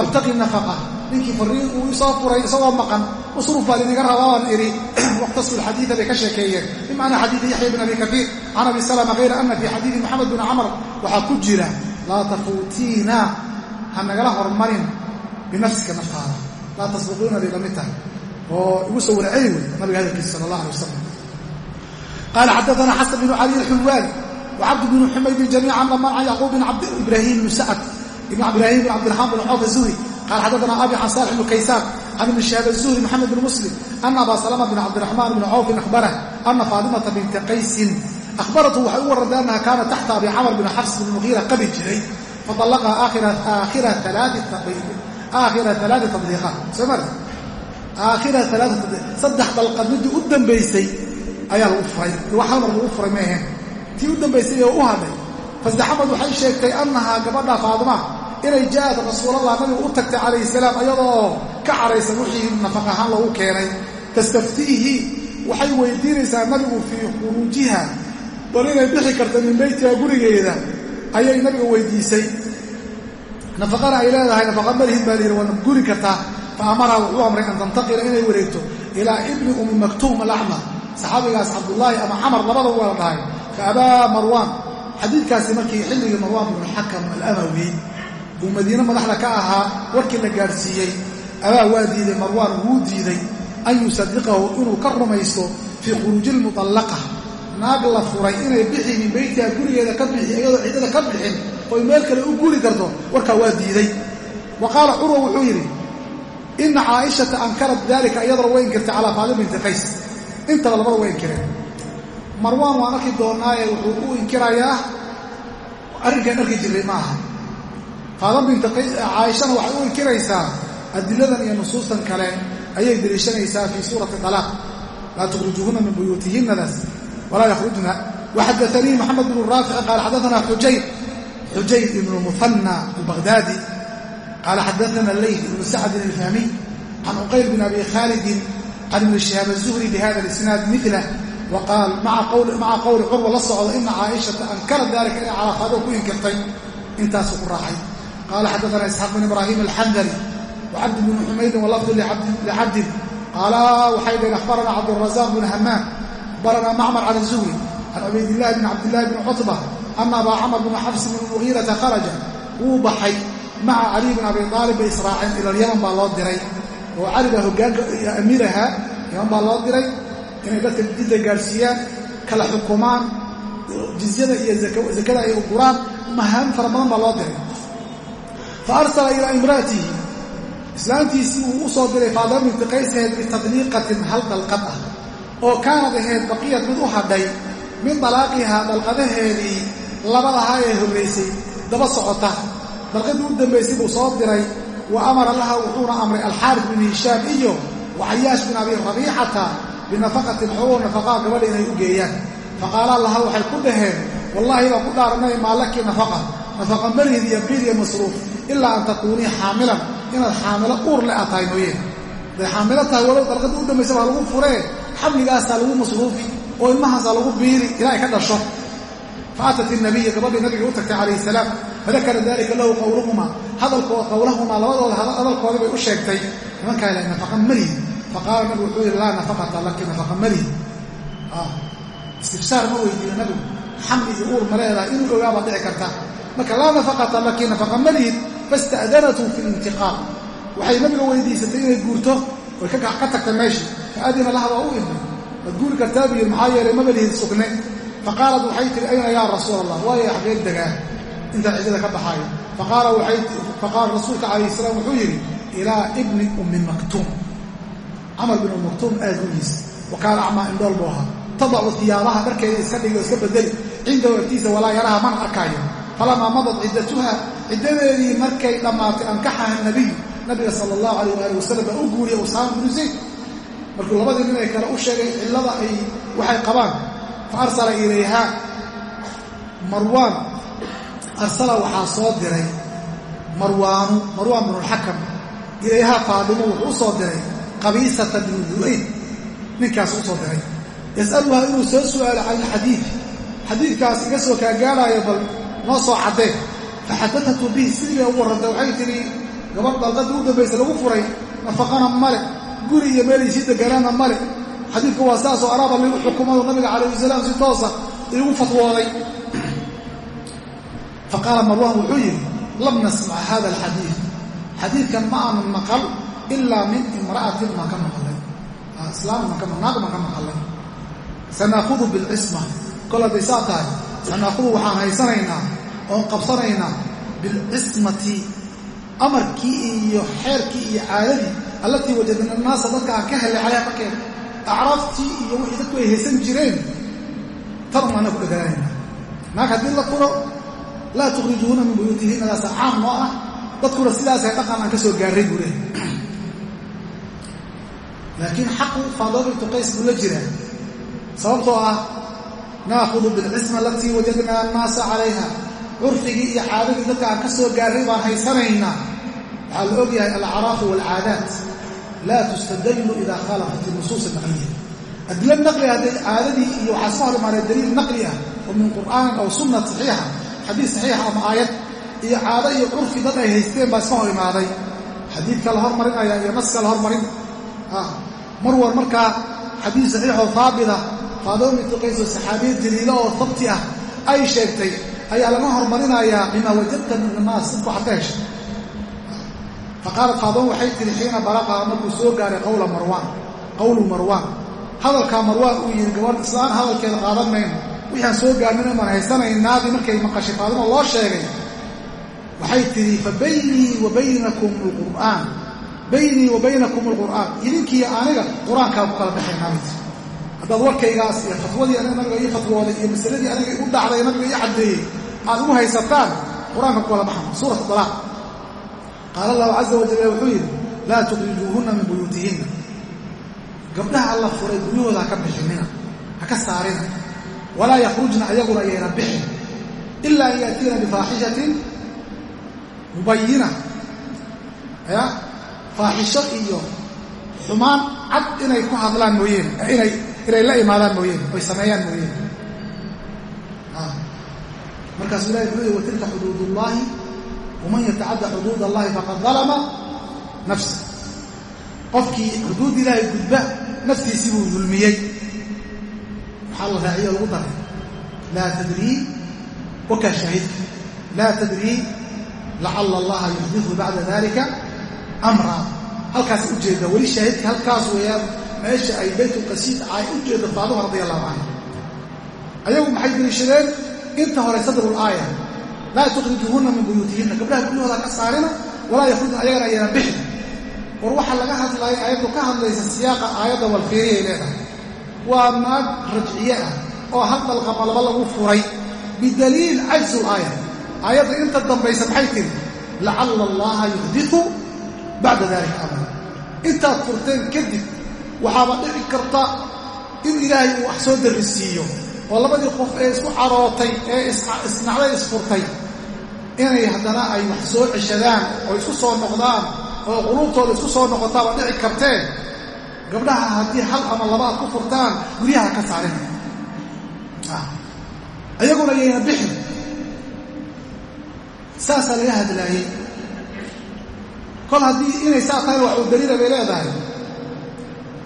abtaqi nafaqa ninkii fariin uu isoo furay isagoo maqan usruf baan inaga rabaa baan idhi [CLEARS THROAT] waqtasu lxadiida bay ka sheekeeyeen. Bimacnaa xadiidi yaxya bin abi kafiir can abi salama hayra ana fii xadiidi moxamed bin camr waxaa ku jira laa tafuutiina ha nagala hormarin binafsika naftaada. Laa tasbiqiina bay la mid tahay. Oo igu soo waracey wey nabiga hadalkiisa sala allah alay wasalam qaala xaddaana xasan binu cali alxulwaani wcabd bn xumaydin jamiica dhamaan can yacquub bin ibrahim bn sacd ibn ibrahim bin cabdiraxmaan bin cawf azuhri qaala xaddaana abi can salix bnu kaysaan can ibni shihaab azuhri maxamed bin muslim ana aba salama bin cabdiraxmaan bni cawfin akhbarah ana faatimata binta qaysin akhbaratu waxay u warantay annaha kaanat taxta abi camr bin xafs bin mugiira qabi jiray faallaqaha aakhira alaai tadliiqaat soo mara aakhira saddex dalqad midii u dambaysay ayaa lagu furay wax hal mar lagu furay ma aheen tii u dambaysay oo u hadhay fasaxamad waxay sheegtay annahaa gabadha faadima inay ja'ad rasuulallah nabigu u tagtay calayhi salaam iyadoo ka caraysan wixii nafaq ahaan loogu keenay. Tastaftiihi waxay weydiinaysaa nabigu fii khuruujiha bal inay bixi karta min beytiha gurigeeda ayay nabiga weydiisay. Nafaqana ay leedahay nafaqa malihid baa layidhi waana guri kartaa fa amaraha wuxuu amray an tantaqila inay wareegto ilaa ibni ummi maktuum alacmar saxaabigaas cabdullaahi ama camar labadaba waa dhahay fa abaa marwaan. Xadiidkaasi markii xilligii marwaan bnuxakam alamawi uu madiine madaxda ka ahaa warkii la gaadhsiiyey abaa waa diiday marwaan wuu diiday an yusadiqahu inuu ka rumaysto fii khuruuji lmuطallaqa naag la furay inay bixi min beytiha gurigeeda ka bixi iyadoo ciddada ka bixin oy meel kale u guri karto warkaa waa diiday. Wa qaala curwa wuxuu yidhi ina caaishata ankarat dalika iyadana way inkirtay calaa faatima binti qays. Intaba labada way inkireen marwaan waan arki doonaaye wuxuu u inkirayaa arrinkaan arki jirray ma aha faadama binti caaishana waxay u inkiraysaa adiladan iyo nusuustan kale ayay deliishanaysaa fii suurati alaaq laa tukhrijuuhuna min buyuutihinnadaas walaa yakhrujna waxadaanii moxamed bnu raafici qaala xadaana xujayr xujayr ibnu muhanna albagdaadi qaala xadaana leyl ibnu sacdin alfahmiy can uqayl bin abi khaalidin can ibni shihaab azuhri bihada lisnaad milah waqaal maca qowli curwa la socda ina caaishata ankarat dalika inay calaafaado ku inkirtay. Intaasuu ku raacay qaala xadaana isxaaq bin ibraahim alxandali wcabd bn xumaydin walafdu licabdin qaala waxay dhaheen akhbarana cabdrazaq bn hamaam akhbarana macmar can zuhri can cubaydillahi bn cabdillahi bn cutba ana abaa camr bn xabs bn mugiirata kharaja wuu baxay maca cali bn abi aalib bay israaceen ila lyaman baa loo diray oo cali baa hogaanka amiiraha yaman baa loo diray inay dadka jidda gaadhsiiyaan kala xukumaan jizyada iyo zakada ay uguraan mahaan fara badan baa loo diray fa arsala ilaa imraatihi islaantiisii uu u soo diray faadima binti qaysaheed bitadliiqatin hal dalqad ah oo kaanad ahayd baqiyad mid u hadhay min dalaaqihaa dalqadaheedii labadahaa ee horraysay daba socota dalqadii u dambaysay buu soo diray wa amara laha wuxuuna amray alxaaris bin hishaam iyo wacayaash bin abi rabiicata binafaqatin xogow nafaqaa gabadha inay u geeyaan faqaalaa laha waxay ku dhaheen wallaahi baan ku dhaaranay maa laki nafaqa nafaqa malihid iyo biil iyo masruuf ilaa an takuunii xaamilan inaad xaamilo uur le aad tahay mooyeen. Haday xaamilo tahay walow dalqadda u dambaysa baa lagu furee xamligaasaa lagu masruufi oo ilmahaasaa lagu biiri ilaa ay ka dhasho. Faatat inabiya gabadhii nabiga u tagtay calayhi salaam fadakara dalika lahu qowluhumaa hadalkoo qowlahumaa labadooda hadalkoodii bay u sheegtay. Nimankaa ila nafaqa malihid faqaala nabigu wuxuu yidhi laa nafaqata laki nafaqa malihid istifsaar ma weydiiyo nabigu xamli iyo uur ma leedahay inuu ogaabaa dhici karta marka laa nafaqata laki nafaqa malihid fasta'danatu fi lintiqaal waxay nabiga weydiisatay inay guurto way ka tagtay meeshii faadina laha waa u idmay waad guuri kartaa buu yidhi maxaa yeelay mabalihid sugne. Faqaalat waxay tihi ayna yaa rasuul allah waayo xageed degaa intaan ciddada ka baxaayo faqaala rasuulka calayh salaam wuxuu yidhi ilaa ibni ummi maktuum. Camar bin ummi maktuum aadgiis wa kaana acmaa indhool buu ahaa. Tadacu iyaabaha dharkeeda iska dhigi oo iska bedeli cindahu agtiisa walaa yaraha mana arkaayo falamaa madad ciddatuha ciddadeedii markay dhammaatay ankaxaha nabiy nabiga sala allahu alayh waali wasalam baa u guuriya usaama binu zayd markuu labadii nin ay kale u sheegay cillada ay waxay qabaan fa arsala ilayhaa marwaan arsala waxaa soo diray marwaanu marwaan binulxakam ilayhaa faadimo wuxuu u soo diray qabiisata binu du'ayn ninkaas u soo diray yas'aluhaa inuu soo su'aalo can ilxadiid xadiidkaas soo kaagaaraayo bal noo soo caddee faxadathatu bihi sidii bay ugu warrantay waxay tidhi gabadh dalqadii u dambaysa lagu furay. Nafaqana male guri iyo meelaysii deganaana male. Xadiidku waa saasoo araaba ligu xukumado nabiga calayhi salaam si toosa iigu fatwooday. Faqaala marwaan wuxuu yidhi lam nasmac hada alxadiid. Xadiidkan ma aanan maqal ilaa min imra'atin maan ka maqlay islaam naag maan ka maqlay sanaakudu bilcisma kol sanaakudu waxaan haysanaynaa oon qabsanaynaa bilcismati amarkii iyo xeerkii iyo caadadii allatii wajadna naasa dadka aan ka helay calayha markeeda acraaftii iyo wixii dadku ay haysan jireen tan umaana ku dheganaynaa naag haddii la furo laa tukhrijuuna min buyuutihinnadaasa caam noo ah. Dadkuna sidaasay dhaqan aan ka soo gaarray buu laakiin xaqu faadoo bintu qays buu la jiraa. Sababtoo ah naakudu bilcisma alatii wajadnaa annaasa calayha curfigii iyo caadadii dadka aan ka soo gaarray baan haysanaynaa waxaa la og yahay alacraafu waalcaadaat laa tustadallu idaa khaalafat nusuus naqliya adilo naqli hadday caadadii iyo waxaa soo hor imaanay daliil naqli ah oo min qur'aanin aw sunna saxiixa xadiis saxiixa ama aayad iyo caado iyo curfi dad ay haysteen baa iska hor imaaday xadiidka la hormarinaya iyo naska la hormarin mar markaa xadiis saxiixoo haabita faadoo bintu qaysoo saxaabiya jaliilo oo habti ah ay sheegtay ayaa laga hormarinayaa bimaa wajadta min annaas dadku waxaad ka heshay faqaalat faadon waxay tihi xiina balaqaa markuu soo gaaray qawla marwaan qawlu marwaan. Hadalkaa marwaan uu yidhi gabadh islaan hadalkeeda qaadan mayno wixaan soo gaarnina maan haysanaynaadii markay maqashay faadimo loo sheegay. Waxay tidhi fa baynii wa baynakum alqur'aan baynii wa baynakum alqur'aan. Idinkiiyo aniga qur'aankaa ku kala baxaynaa bay tii haddaad warkaygaas iyo fatwadii aniga nabiga ii fatwooday iyo masaladii aniga igu dhacday nabiga ii caddeeyey aad ugu haysataan qur'aanka ku kala baxano suurat dalaaq qaala allahu caza wajal wuxuu yidhi laa tukhrijuuhunna min buyuutihinna. Gabdhaha alla furay guryahooda ha ka bixinina ha ka saarina. Walaa yakhrujna ayaguna ayayna bixin ila an yaatiina bifaaxishatin mubayina ya faaxisho iyo xumaan cad inay ku hadlaan mooyeen inay inay la imaadaan mooyeen oy sameeyaan mooyeen. Markaasuu ilahi wuxuu yihi watilka xuduud ullaahi waman yatacadda xuduud allahi faqad dalama nafsa qofkii xuduud ilaahay gudba naftiisii buu dulmiyey. Maxaa la raaciyo lagu daray. Laa tadrii wakaa shaahidka laa tadrii lacala allaha yuxdiu bacda dalika amra. Halkaas ujeedda weli shaahidka halkaas weeyaan meesha ay baytulqasiid ay u jeeddo radi allahu canha ayagu maxay deliishadeen? Inta hore sadrulaaya laa tukhrijuuhunna min buyuutihinna. Gabdhaha guryahooda ka saarina walaa yakhrujna ayagana ayana bixin war waxaa laga hadlaya aayaddu ka hadlaysa siyaaqa aayadda walfiiriyay leedahay. Waa naag rajciye ah oo hal dalqama laba lagu furay bidaliil cajzu laaya aayadda inta dambaysa maxay tiri? Lacalla allaha yuxdiu bacda dalika amra intaad furteen kadib waxaaba dhici karta in ilaahay uu wax soo darrisiiyo oo labadii qof ee isku carootay ee isnacday isfurtay inay haddana ay wax soo ceshadaan oo isku soo noqdaan oo quluubtooda isku soo noqotaaba dhici karteen. Gabdhaha haddii hal ama labaad ku furtaan guryaha ka saarin. Iyaguna yayna bixin. Saasaa laga hadlaayey. Kol haddii inay saa tahay wax uu daliila bay leedahay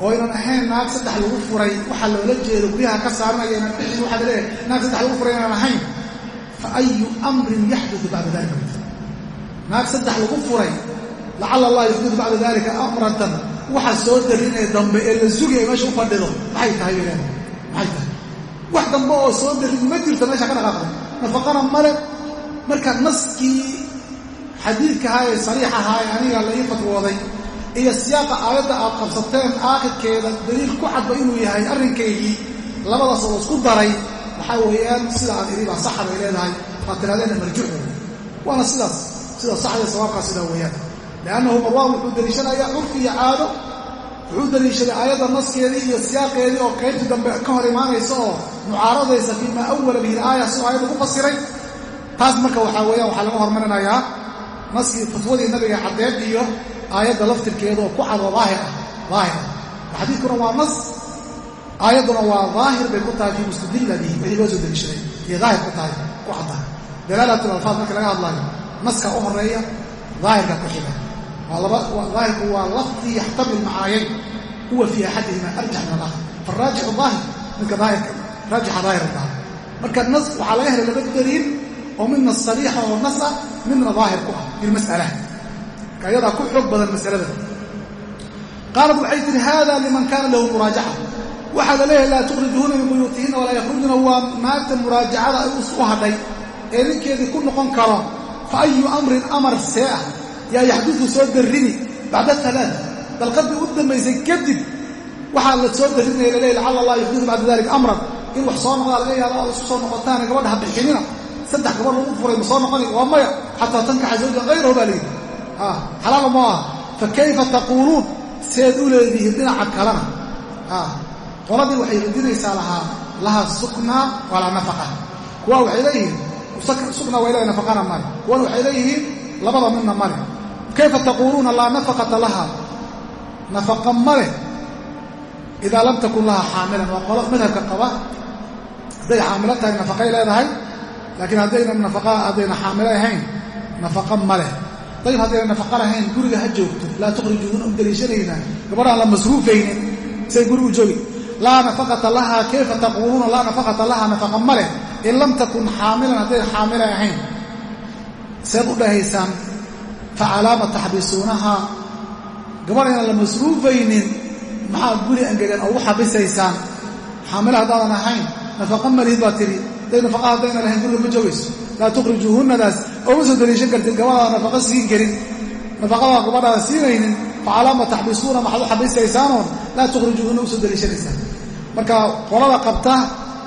oo aynan ahayn naag saddex lagu furay waxaa loola jeedo guryaha ka saaranaya ynan bixin waxaa naag saddex lagu furay inaan ahayn. Fa ayu amrin yaxdudu bacda dalika naag saddex lagu furay lacala allah yaxdudu bacda dalika amratan. Waxa soo darinaya dambe ee la sugaya meesha u fadhido maxay tahay maxay tahay? Wax dambe oo soo darin ma jirto meesha ka dhaqaaqday nafaqana male marka naskii xadiidka ahaa ee sariix ahaa ee aniga la ii fatwooday iyo siyaaqa aayadda aad qabsateen aakhirkeeda daliil ku cadba inuu yahay arrinkaygii labadaas oo isku daray waxaa weeyaan sida aan idhi baa saxa bay leedahay waad tirahdeenna marjuuxu waana sidaas sida saxda sawaabkaa sidaa weeyaan. Liannahu marwaan wuxuu daliishanayaa curfi iyo caado wuxuu daliishaday aayadda naskeedii iyo siyaaqeedii oo qaybtii dambe ka hor imaanaysa oo mucaaradaysa fii maa awala bihi laaya sidoo aayadda ku fasiray. Taas marka waxaa weeyaan waxaa laga hormarinayaa naskii fatwadii nabiga caddeed iyo aayadda laftirkeeda oo ku cado daahir ah daahir. Ah xadiidkuna waa nas. Aayadduna waa daahir bay ku tahay fii mustadilla bihi wixii loo soo daliishaday. Iyo daahir ku tahay ku caddahay dalaalat alfaad marka laga hadlaayo naska u horreeya daahirka ku xiga daahirku waa lafdii yaxtamil macaayayn huwa fii axadihima arjax min alakhar faaraajixu daahir midka daahirka raajixa daahirka ah marka nas waxaa laga helay laba daliil oo midna sariixa oo nas ah midna daahir ku ah fi lmas'ala marka ayadaa ku xoog badan masalada. Qaalat waxay tihi hada liman kaana lahu muraajaca waxaa la leeyahay laa tukhrijuuna min buyuutihina walaa yakhrujuna waa naagta muraajacada ay u hadhay ee ninkeedii ku noqon karo fa ayu amrin amar see ah yaa yaxdudu soo darrini bacda alaat dalqadii u dambaysay kadib waxaa la soo darrinaya laleeyahy lacala allah yaxdudu bacda dalika amran. In wax soo noqdaa laga yaaba ad isku soo noqotaane gabadha ha bixinina. Saddex gabadh lagu furay ma soo noqoni? Waa maya. Xataa tankaxa zawja hayrahu baa layidhi xalaala ma aha. Fa kayfa taquuluun seed u leedihiin dhinaca kalena. Qoladii waxay radinaysaa lahaa lahaa suknaa walaa nafaqa. Kuwa waxay leeyihiin suknaa way leedahay nafaqana male kuwana waxay leeyihiin labada midna male kayfa taquuluuna laa nafaqata laha? Nafaqa male idaa lam takun lahaa xaamilan. Waa qolo madhabka qaba. Hadday xaamilo tahay nafaqay leedahay. Laakiin haddayna nafaqa haddayna xaamilo ahayn nafaqa male dayib haddayna nafaqa lahayn guriga ha joogto. Laa tukhrijuuna u daliishanaynaa gabadhaan la masruufaynin say gurigu joogi. Laa nafaqata lahaa kayfa taquuluuna? Laa nafaqata lahaa nafaqa ma leh. In lam takun xaamilan haddayna xaamila ahayn. Seed u dhahaysaan fa calaama taxbisuunahaa gabadhayna la masruufaynin maxaa guri angegan oo ugu xabisaysaan. Xaamila haddaadan ahayn. Nafaqa malihid baa tidhi day nafaqa haddayna lahayn guriga ma joogayso. Laa tukhrijuuhunnadaas ooma soo daliishan kartid gabadhaada nafaqa siin karin. Nafaqadaa gabadhaada siinaynin. Fa calaama taxbisuuna maxaad u xabisaysaanoon laa tukhrijuuhunna u daliishanaysaan marka qolada qabta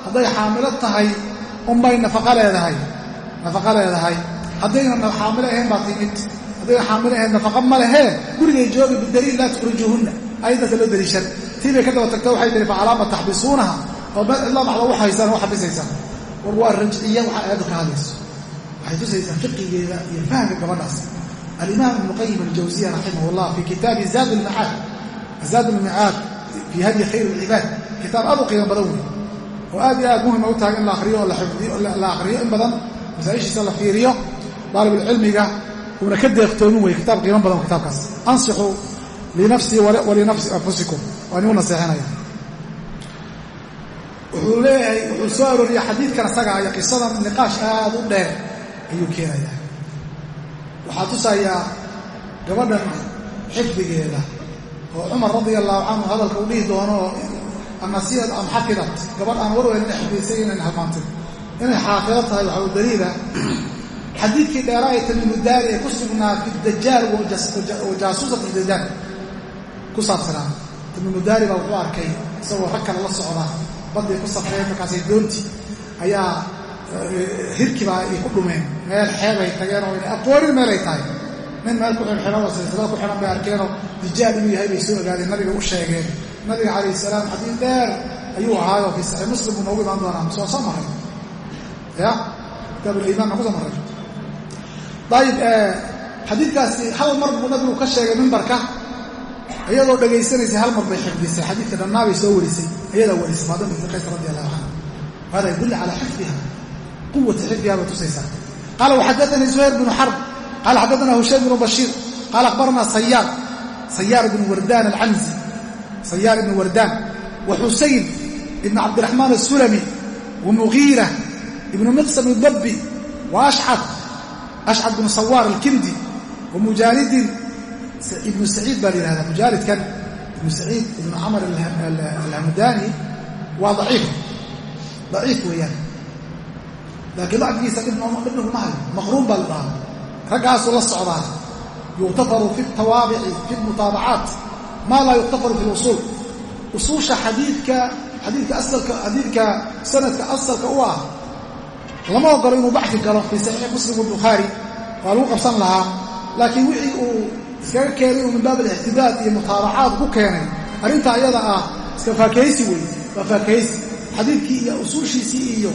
hadday xaamilo tahay unbay nafaqa leedahay. Nafaqa leedahay. Haddayna xaamilo ahayn baa timid. Haddayna xaamilo ahayn nafaqa ma lehee gurigay joogi bidaliil laa tukhrijuuhunna ayaddaasa loo daliishan. Tii ka daba tagta waxay tihi fa calaama taxbisuunaha? Oo ilaa maxda u haysaan u xabisaysaan war waa rajciya waxaa aayaddu ka hadlayso waxay tusaysaa fiqigeeda iyo fahamka gabadhaas. Alimaam ibnu qayim aljawsiya raximah llah fii kitaabi zaad lmacaad zaad lmacaad fii hadyi khayr lcibaad kitaab aad u qiimo badan wey oo aad iyo aad muhima u tahay in la ariyo oo la akhriyo in badan masaaishiisa la fiiriyo daalibulcilmiga uuna ka deeqtoomin wey kitaab qiimo badan kitaabkaas. Ansixuu linafsii walinafsi anfusikum. Waa nigu naseexinaya wuxuu leeyahay wuxuu soo arooriyey xadiidkan isaga iyo qisadan niqaash aad u dheer ayuu keenayaa. Waxaa tusayaa gabadhan xifdigeeda oo cumar radia allahu canhu hadalka uu dhihi doono annasiyad am xafidat gabadh aan warweynin xifdisay inayn halmaantin inay xaafido tahay waxaa u daliila xadiidkii dheeraa ee tamimudaari ee ku sugnaa fi dajaal wa jaasuusat dajaal ku saabsanaa tamimudaari baa wuxuu arkay isagoo rag kale la socda badday ku safreen markaasay doonti. Ayaa hirkibaa ay ku dhumeen. Meel xeebay tageen oo ina aqoonin meelay tahay. Nin meel ku xirxiran oo silsilada ku xihan bay arkeenoo dijaal inuu yahay bay soo ogaadeen nabiga u sheegeen. Nabiga calayh salaam xadiid dheer ayuu ahaayo fii saxiix muslim buu noogu imaan doonaa soo soo maray. Ya? Kitaabuliimaan ma ku soo maray. Ayib xadiidkaasi hal mar buu nabigu ka sheegay mimbarka iyadoo dhagaysanaysay hal mar bay xifdisay. Xadiidka dhannaabay soo warisay ayadaa warisay faadima binti qays radi allahu canha hada yadulli calaa xifdiha quwata xifdiha bay tusaysaa. Qaala waxaddaanii zuhayr bnu xarb qaala xaddaana hushaym bnu bashiir. Qaala akhbaranaa sayaar sayaar ibnu wardaan alcanzi sayaar ibnu wardaan wa xusayn ibnu cabdiraxmaan asulami wa mugiira ibnu miqsam idabbi wa ashcad ashcad bnu sawaar ibnu saciid baa la yihahdaa mujaalidkan ibnu saciid ibnu camar alhamdaani waa daciif daciif weeyaan. Laakiin dacfigiisa dhibniguma hayo maqruun baa la dhahaa. Raggaasuu la socdaa yuqtafaru fi tawaabici fi mutaabacaat maa laa yuqtafaru fi lusuul. Usuusha xadiidka xadiidka asalka xadiidka sanadka asalka u ah lama ogolo inuu baxfi galo fii saxiixi muslim wabukhaari waa lagu qabsan lahaa. Laakiin wixii uu iskaga keenay uu min baab alixtidaad iyo mutaabacaad ku keenay. Arrinta ayada ah iska faakahaysi wey waa faakahaysi xadiidkii iyo usuushiisii iyo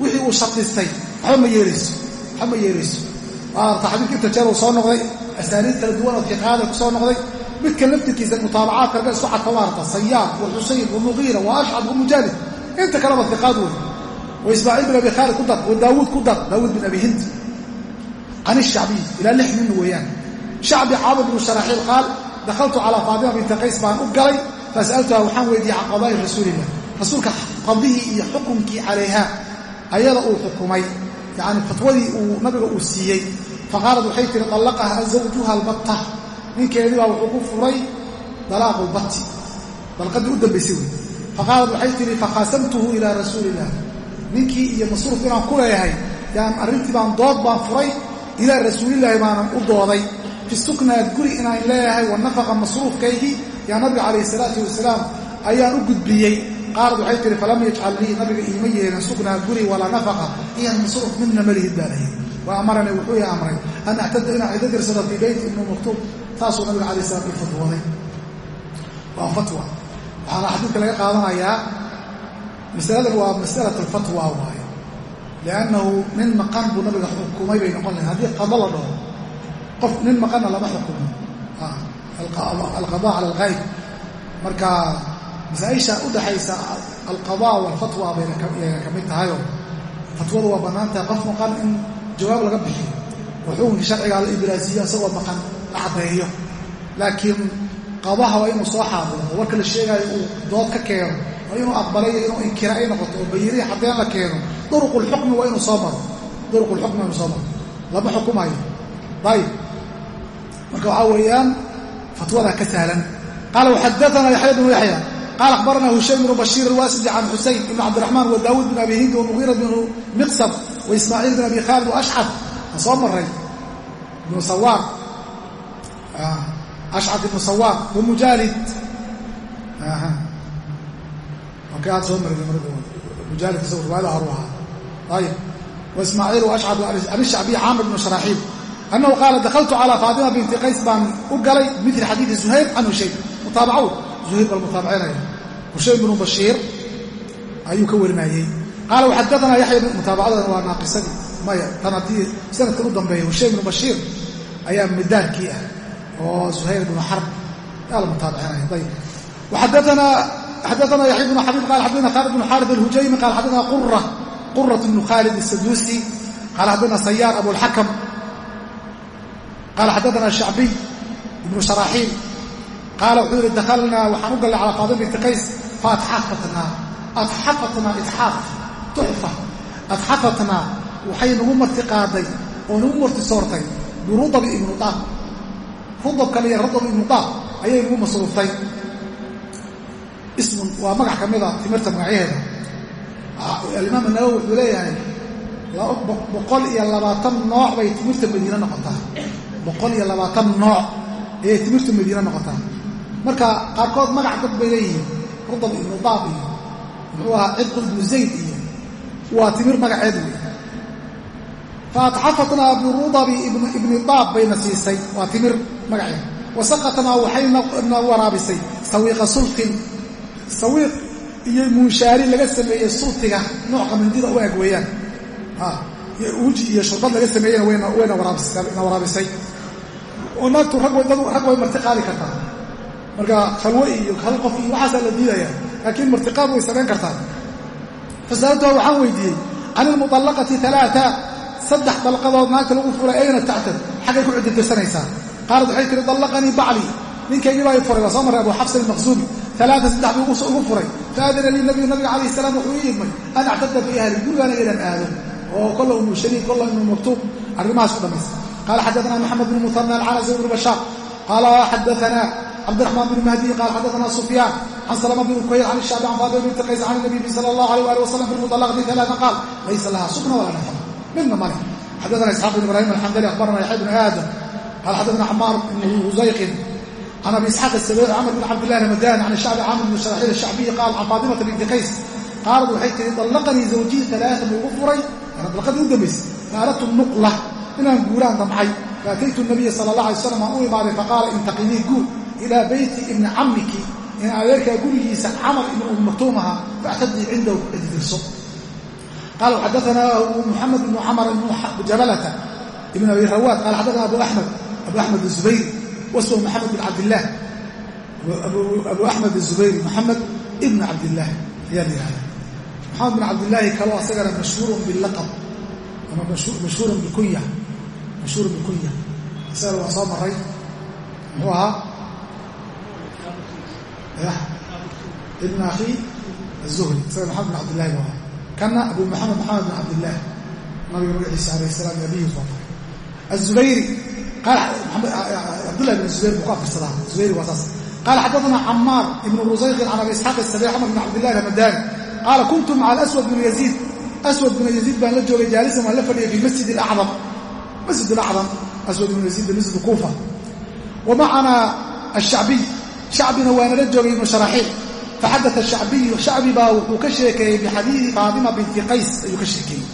wixii uu shardistay waxba ma yeerayso waxba ma yeerayso waarta xadiidka inta jeer uu soo noqday asaaniid kala duwan oo fiqaada ku soo noqday. Midka laftirkiisa mutaabacaadka ragga isku cadka waarta sayaar wa xusayn wa mugiira wa ashcad wa mujaalid inta kaleba fiqaad wey wa ismaaciil bin abi shacbi caamir bnu sharaxiil qaal dakhaltu calaa faatima binti qays baan u galay fasa'altuha waxaan weydiiyey can qadaa'i rasuulillah rasuulka qadihii iyo xukunkii calayha ayada uu xukumay yacni fatwadii uu nabiga uu siiyey faqaalad waxay tihi allaqaha zawjuha albatta ninkeedii baa wuxuu ku furay dalaaqu lbatti dalqadii u dambaysay wey faqaalad waxay tihi fakhaasamtuhu ilaa rasuuliillah ninkii iyo masruuf inaan ku leeyahay yaan arrintii baan dood baan u dooday fi suknaad guri inaan leeyahay wa nafaqa masruufkaygii yaa nabiga calayhi salaatu wasalaam ayaan u gudbiyey. Qaalad waxay tihi falam yajcal lii nabiga iima yeelin suknaa guri walaa nafaqa iyan masruuf midna malihid baa lahayd wa amaranii wuxuu ii amray an actada inaan cido dirsado fii beyti ibni maktuub saasuu nabiga calayh salam ii fatwooday waa fatwa. Waxaana xadiidka laga qaadanayaa masaladan waa masalat alfatwa waaye. Liannahu nin maqan buu nabiga xukumay bay noqon lahayd. Haddii qado la dhaho qof nin maqanna lama xukumo alqada cala alghayb marka masaaisha udhaxaysa alqada walfatwa bayna ka mid tahayoo fatwadu waa bannaantahay qof maqan in jawaab laga bixiyo. Oo xukunkii sharcigaa la ibraasiyo isagoo maqan la caddeeyo. Laakiin qadaha waa inuu soo xaadiro oo warka la sheegaayo uu dood ka keeno waa inuu aqbalay inuu inkira ay noqoto oo bayirihi haddeen la keeno duruqulxukmi waa inuu soo maro. Duruqulxukmi waa inuu soo maro. Lama xukumayo. Ayib marka waxaa weeyaan fatwadaa ka sahlan. Qaala waxadaana yaxya bnu yaxya. Qaala akhbarana hushaym bnu bashiir alwaasidi can xusayn ibn cabdiraxmaan wa bin abi hind wamugiira bnu miqsab wa ismaaciil bin abi khaalid waashcad ka soo maray ibnu sawaar ashcad ibnu sawaar wa mujaalid aad soo maray mujaalid isagu riwaayada horu ahaa. Ayib wa ismaaciil wa ashcad an shacbiy caamir bnu sharaaxiil annahu qaala dakaltu calaa faatima binti qays baan u galay mil xadiidi zuhayr can hushaym mutaabacow zuhayr bal mutaabacinaya hushaym bnu bashiir ayuu ka warinayey qaala waxadaanaa yaxya mutaabacadana waa naaqisadii maya tan haddii sanadkan u dambeeya hushaym bnu bashiir ayaa midaankii ah oo zuhayr bnu xarb yaa la mutaabicinaya ayb xadaana yaxya bnu xabiib qala xadana khaalid bnu xaarid alhujaymi qala xadana qura qurat bnu khaalid asaduusi qala xadana sayaar abulxakam qaala xaddaana shacbiy ibnu sharaaxiil qaala wuxuu yihi dakhalnaa waxaan u gallay calaa faatima binti qays fa adxafatnaa adxafatnaa idxaaf tuxfa adxafatnaa waxay nagu marti qaaday oo nagu marti soortay birudabi ibnu daab rudabkan iyo rudab ibnu daab ayay nagu masruuftay ismun waa magac ka mida timirta magacyaheeda alimaam nawowi wuxuu leeyahay boqol iyo labaatan nooc bay timirta madiine noqotaa boqol iyo labaatan nooc ayay timirta madiine noqotaa. Marka qaarkood magac dad bay leeyihiin rudab ibnu daab iyo muxuu ahaa cidqu ibnu zayd iyo waa timir magaceed wey fa atxafatnaa birudabi ibni daab bayna siisay waa timir magaceed. Wasaqatnaa waxayna waraabisay sawiiqa sultin sawiiq iyo munshaari laga sameeyey sultiga nooc qamindida u eg weeyaan. Uji iyo shurbad laga sameeyena wayna waraabisay oo naagtu rag way marti qaadi kartaa marka khalwe iyo hal qof iyo waxaasaa la diidaya laakiin martiqaad way samayn kartaa fasaalatuha waxaan weydiiyey can ilmuطallaqati alaaa saddex dalqadood naagta lagu furay ayna tactad xaggay ku ciddirtirsanaysaa qaalad waxay tihi dallaqanii bacli ninkaygii baa i furay waa soo marray abu xafs almaqsuumi alaaa saddex buu ugu furay. Faadana lii nabiyu nabiga calayh salaam wuxuu ii idmay an actada fii ahli gurigaana inaan aado oo kolla umu shariif kolla umu maktuub. Arrimahaas u dhammaysta qaala xaddaana maxamed bn muhana alcanasi bnu bashaar qaala xaddaana cabdiraxmaan bn mahdi qaala xaddaana sufyaan can salama bn ukayr can shaabi can faadima binti qays can nabiyi sala allahu alayh ali wasalam fi lmuطallaqati alaaa qaal laysa laha sukna walaa nafaq midna male xaddaana isxaaq bn ibrahim alxandali akhbarana yaxya bn aadam qaala xaddaana xamaar bn huzayqin can abi isxaaq asabeeci camr bn cabdillahi ramadani can shacbi camr bn sharaxiil ashacbiyi qaal can faatimata binti qays qaalad waxay tihi dallaqanii zawjii alaaa buu igu furay ana dalqadii u dambaysay faaradtu nuqla inaan guuraan damcay. Faataytu nabiya sala allah alay slam aan u imaaday faqaala intaqinii guur ilaa beyti ibni cammiki. In adeerkaa gurigiisa camar ibn umi maktuum ahaa faactadii cindahu ku ciddirso qaala xadaanaa muxamed ibnu camar jabalata ibn abi rawaad. Qaala xadaana abu axmed abu axmed azubayri waswa maxamed bin cabdillaah abu axmed azubayri maxamed ibn cabdillaah ayaa la yihahda maxamed bin cabdillaahi kaloo asagana mashhuurun bilaqab ama mashhuurun bikunya mashhuurun bikunya isagana waa soo maray muxuu ahaa ibn akhi azuhri isaga maxamed bin cabdillahi buu ahaa kana abu maxamed maxamed bin cabdillaah nabiga magaciisa alayh salaam abihi soo maray azubayri cabdullah ibn zubayr buu ku afirsadaa zubayri waa saas qaala xaddaana camaar ibn rusayqin can abi isxaaq asabic xamar bin cabdillahi ramadani qaala kuntu maca alaswad bn yaziid aswad bn yaziid baan la joogay jaalisan waan la fadhiyay fi masjid acdam masjid alacdam aswad bn yaziid masjid kuufa. Wa macanaa ashacbiy shacbina waana la joogay ibnu sharaxiil faxadaa shacbiyu shacbi baa wuxuu ka sheekeeyey bixadiidi faatima binti qays ayuu ka sheekeeyey.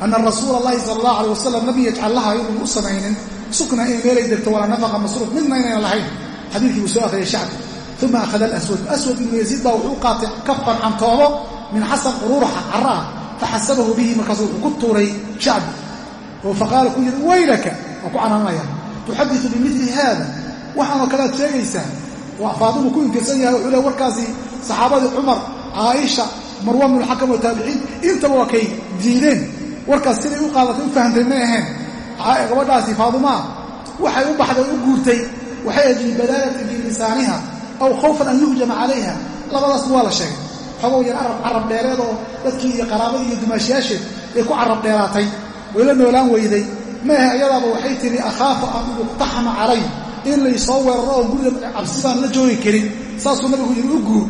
Ana rasuula allahi sala allah alay wasalam lam yajcal laha inuun u samaynin sukna inay meelay degto walaa nafaqa masruuf midna inaynan lahayn. Xadiidkii buu soo akhriyay shacbi. Uma akhada alaswad. Aswad ibnu yaziid baa wuxuu qaatay kafan cantoobo min xasan quruuraxa cara ah faxasabahu bihi markaasu wuxuu ku tuuray shacbi faqaala ku yidhi waylaka waa ku canaanaya. Tuxadiu bimili haada waxaanoo kalead sheegaysaa faadimu ku inkirsan yahay wuxuu le warkaasi saxaabadii cumar caaisha marwan bnulxakam oo taabiciin intaba waa kay diideen. Warkaas siday u qaadatay u fahamtay may ahayn. Gabadhaasi faadumaa waxay u baxday o u guurtay. Waxay ahayd libadaalatin fii lisaaniha aw khawfan an yuhjama calayha. Labadaasba waa la sheegay. Xogow yar arab carab dheereed oo dadkii iyo qaraabadii iyo dumaashiyaasheed ay ku carab dheeraatay way la noolaan weyday. Maahe ayadaaba waxay tihi akhaafu an yuqtaxama calay. In laysoo weeraro oo guriga cabsi baan la joogi karin saasuu nabigu yidhi u guur.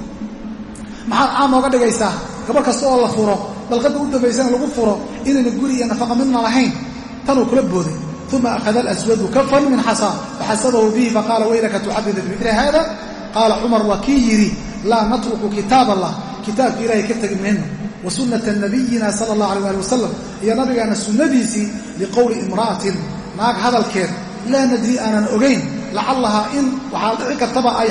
Maxaad caan nooga dhigaysaa gabar kasta oo la furo dalqadda u dambaysana lagu furo inayna guri iyo nafaqa midna lahayn. Tanuu kula booday. Uma akhada alaswadu kafan min xasa faxasabahu bihi faqaala waylaka tuxadida bimili hada qaala cumar waa kii yidhi laa natruku kitaab allah kitaabka ilaahay ka tegi mayno wa sunnata nabiyina sala allah alay ali wasalam iyo nabigaana sunnadiisii liqowli imra'atin naag hadalkeed laa nadri aanan ogayn lacallahaa in waxaa dhici kartaba ay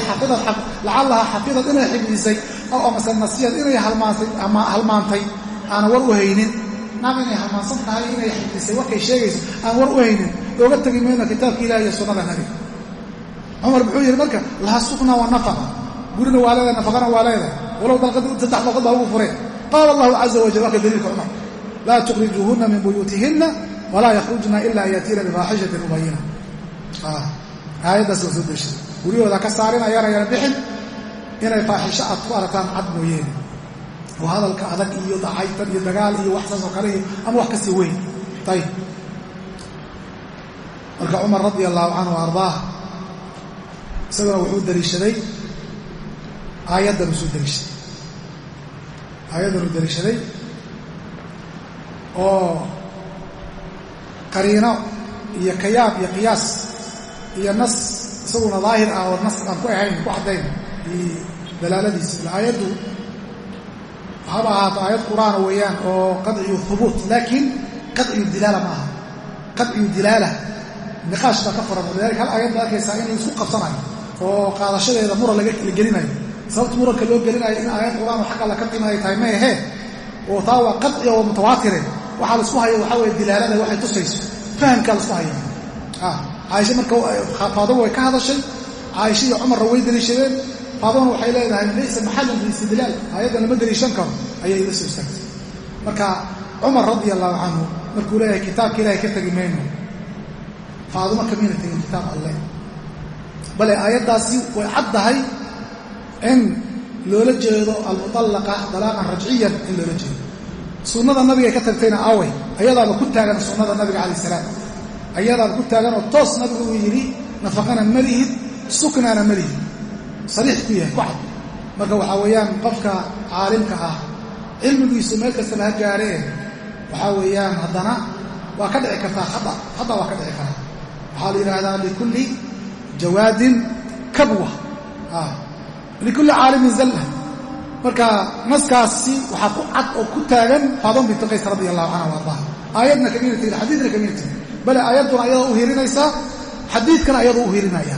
lacallahaa xafidad inay xifdisay aw amase nasiyad inay halmaantay aanan war u haynin. Naag inay halmaansan tahay inay xifdisay warkay sheegayso aan war u haynin looga tegi mayno kitaabka ilahi iyo sunnada nabiga cumar muxuu yidhi marka laha sukna wa nafaqa. Gurina waa leedahay nafaqana waa leedahay. Baa lagu fureen qaala allahu caza wajal waa ka daliilka cumar laa tukhrijuuhunna min buyuutihinna walaa yakhrujna ila an yatiina bifaaxishatin mubayina aayaddaas waa soo deeshay guryahooda ka saarin ayaana yana bixin inay faaxisho aad ku aragtaan cad mooyeene oo hadalka adag iyo dacaytan iyo dagaal iyo wax saas oo kale iyo ama wax ka sii weyn ayib marka cumar radia allahu canhu ardaah isaguna wuxuu daliishaday aayaddan uu soo daliishaday aayaddan uu daliishaday oo qariino iyo kayaab iyo qiyaas iyo nas isaguna daahir ah oo nas aan ku ahayn ku caddayn dalaaladiisa. Ila aayaddu waxaaba ahaato aayad qur'aana weeyaan oo qadciyu hubuut laakiin qadciyu dilaala ma aha. Qadciyu dilaala niqaash baa ka furan walidalika hal aayad baa arkaysaa in la isku qabsanayo oo qaadashadeeda muran laga la gelinayo sababta muranka loo gelinayo in aayad qur'aan oo xagga alla ka qimaaya tahay ma ahee oo taa waa qadci oo mutawaatire waxaa la isku haya waxaa weye dilaalada waxay tusayso. Fahamkaa la isku haya caaisha marka faaduma way ka hadashay. Caaisha iyo cumarna way deliishadeen faadumana waxay leedahay laysa maxalan fi istidlaal aayaddana ma deliishan karo ayay ila soo istaagtay marka cumar radi allahu canhu markuu leeyahay kitaabka ilahay ka tegi mayno. Faaduma kamayna tegin kitaab alleh bale aayaddaasi way caddahay in loola jeedo almutallaqa dalaaqan rajciyan in loola jeedo. Sunnada nabigay ka tagtayna awey ayadaaba ku taagan sunnada nabiga calayh salaam. Ayadaaba ku taagan oo toos nabigu uu yidhi nafaqana ma lihid suknaana ma lihid. Sariix ku yahay ku cad. Marka waxaa weeyaan qofka caalimka ah cilmigiisu meel kastaba ha gaaree waxaa weeyaan haddana waa ka dhici kartaa khata khata waa ka dhici karaa waxaa la yidhaahdaa likulli jawaadin kabwa likulli caalimin zalla marka naskaasi waxaa ku cad oo ku taagan faadon bintu qays radi allahu canha wa ardaha aayadna kama yirtid xadiidna kama yirtid bale aayadduna ayadoo u hirinaysa xadiidkana ayadoo u hirinaya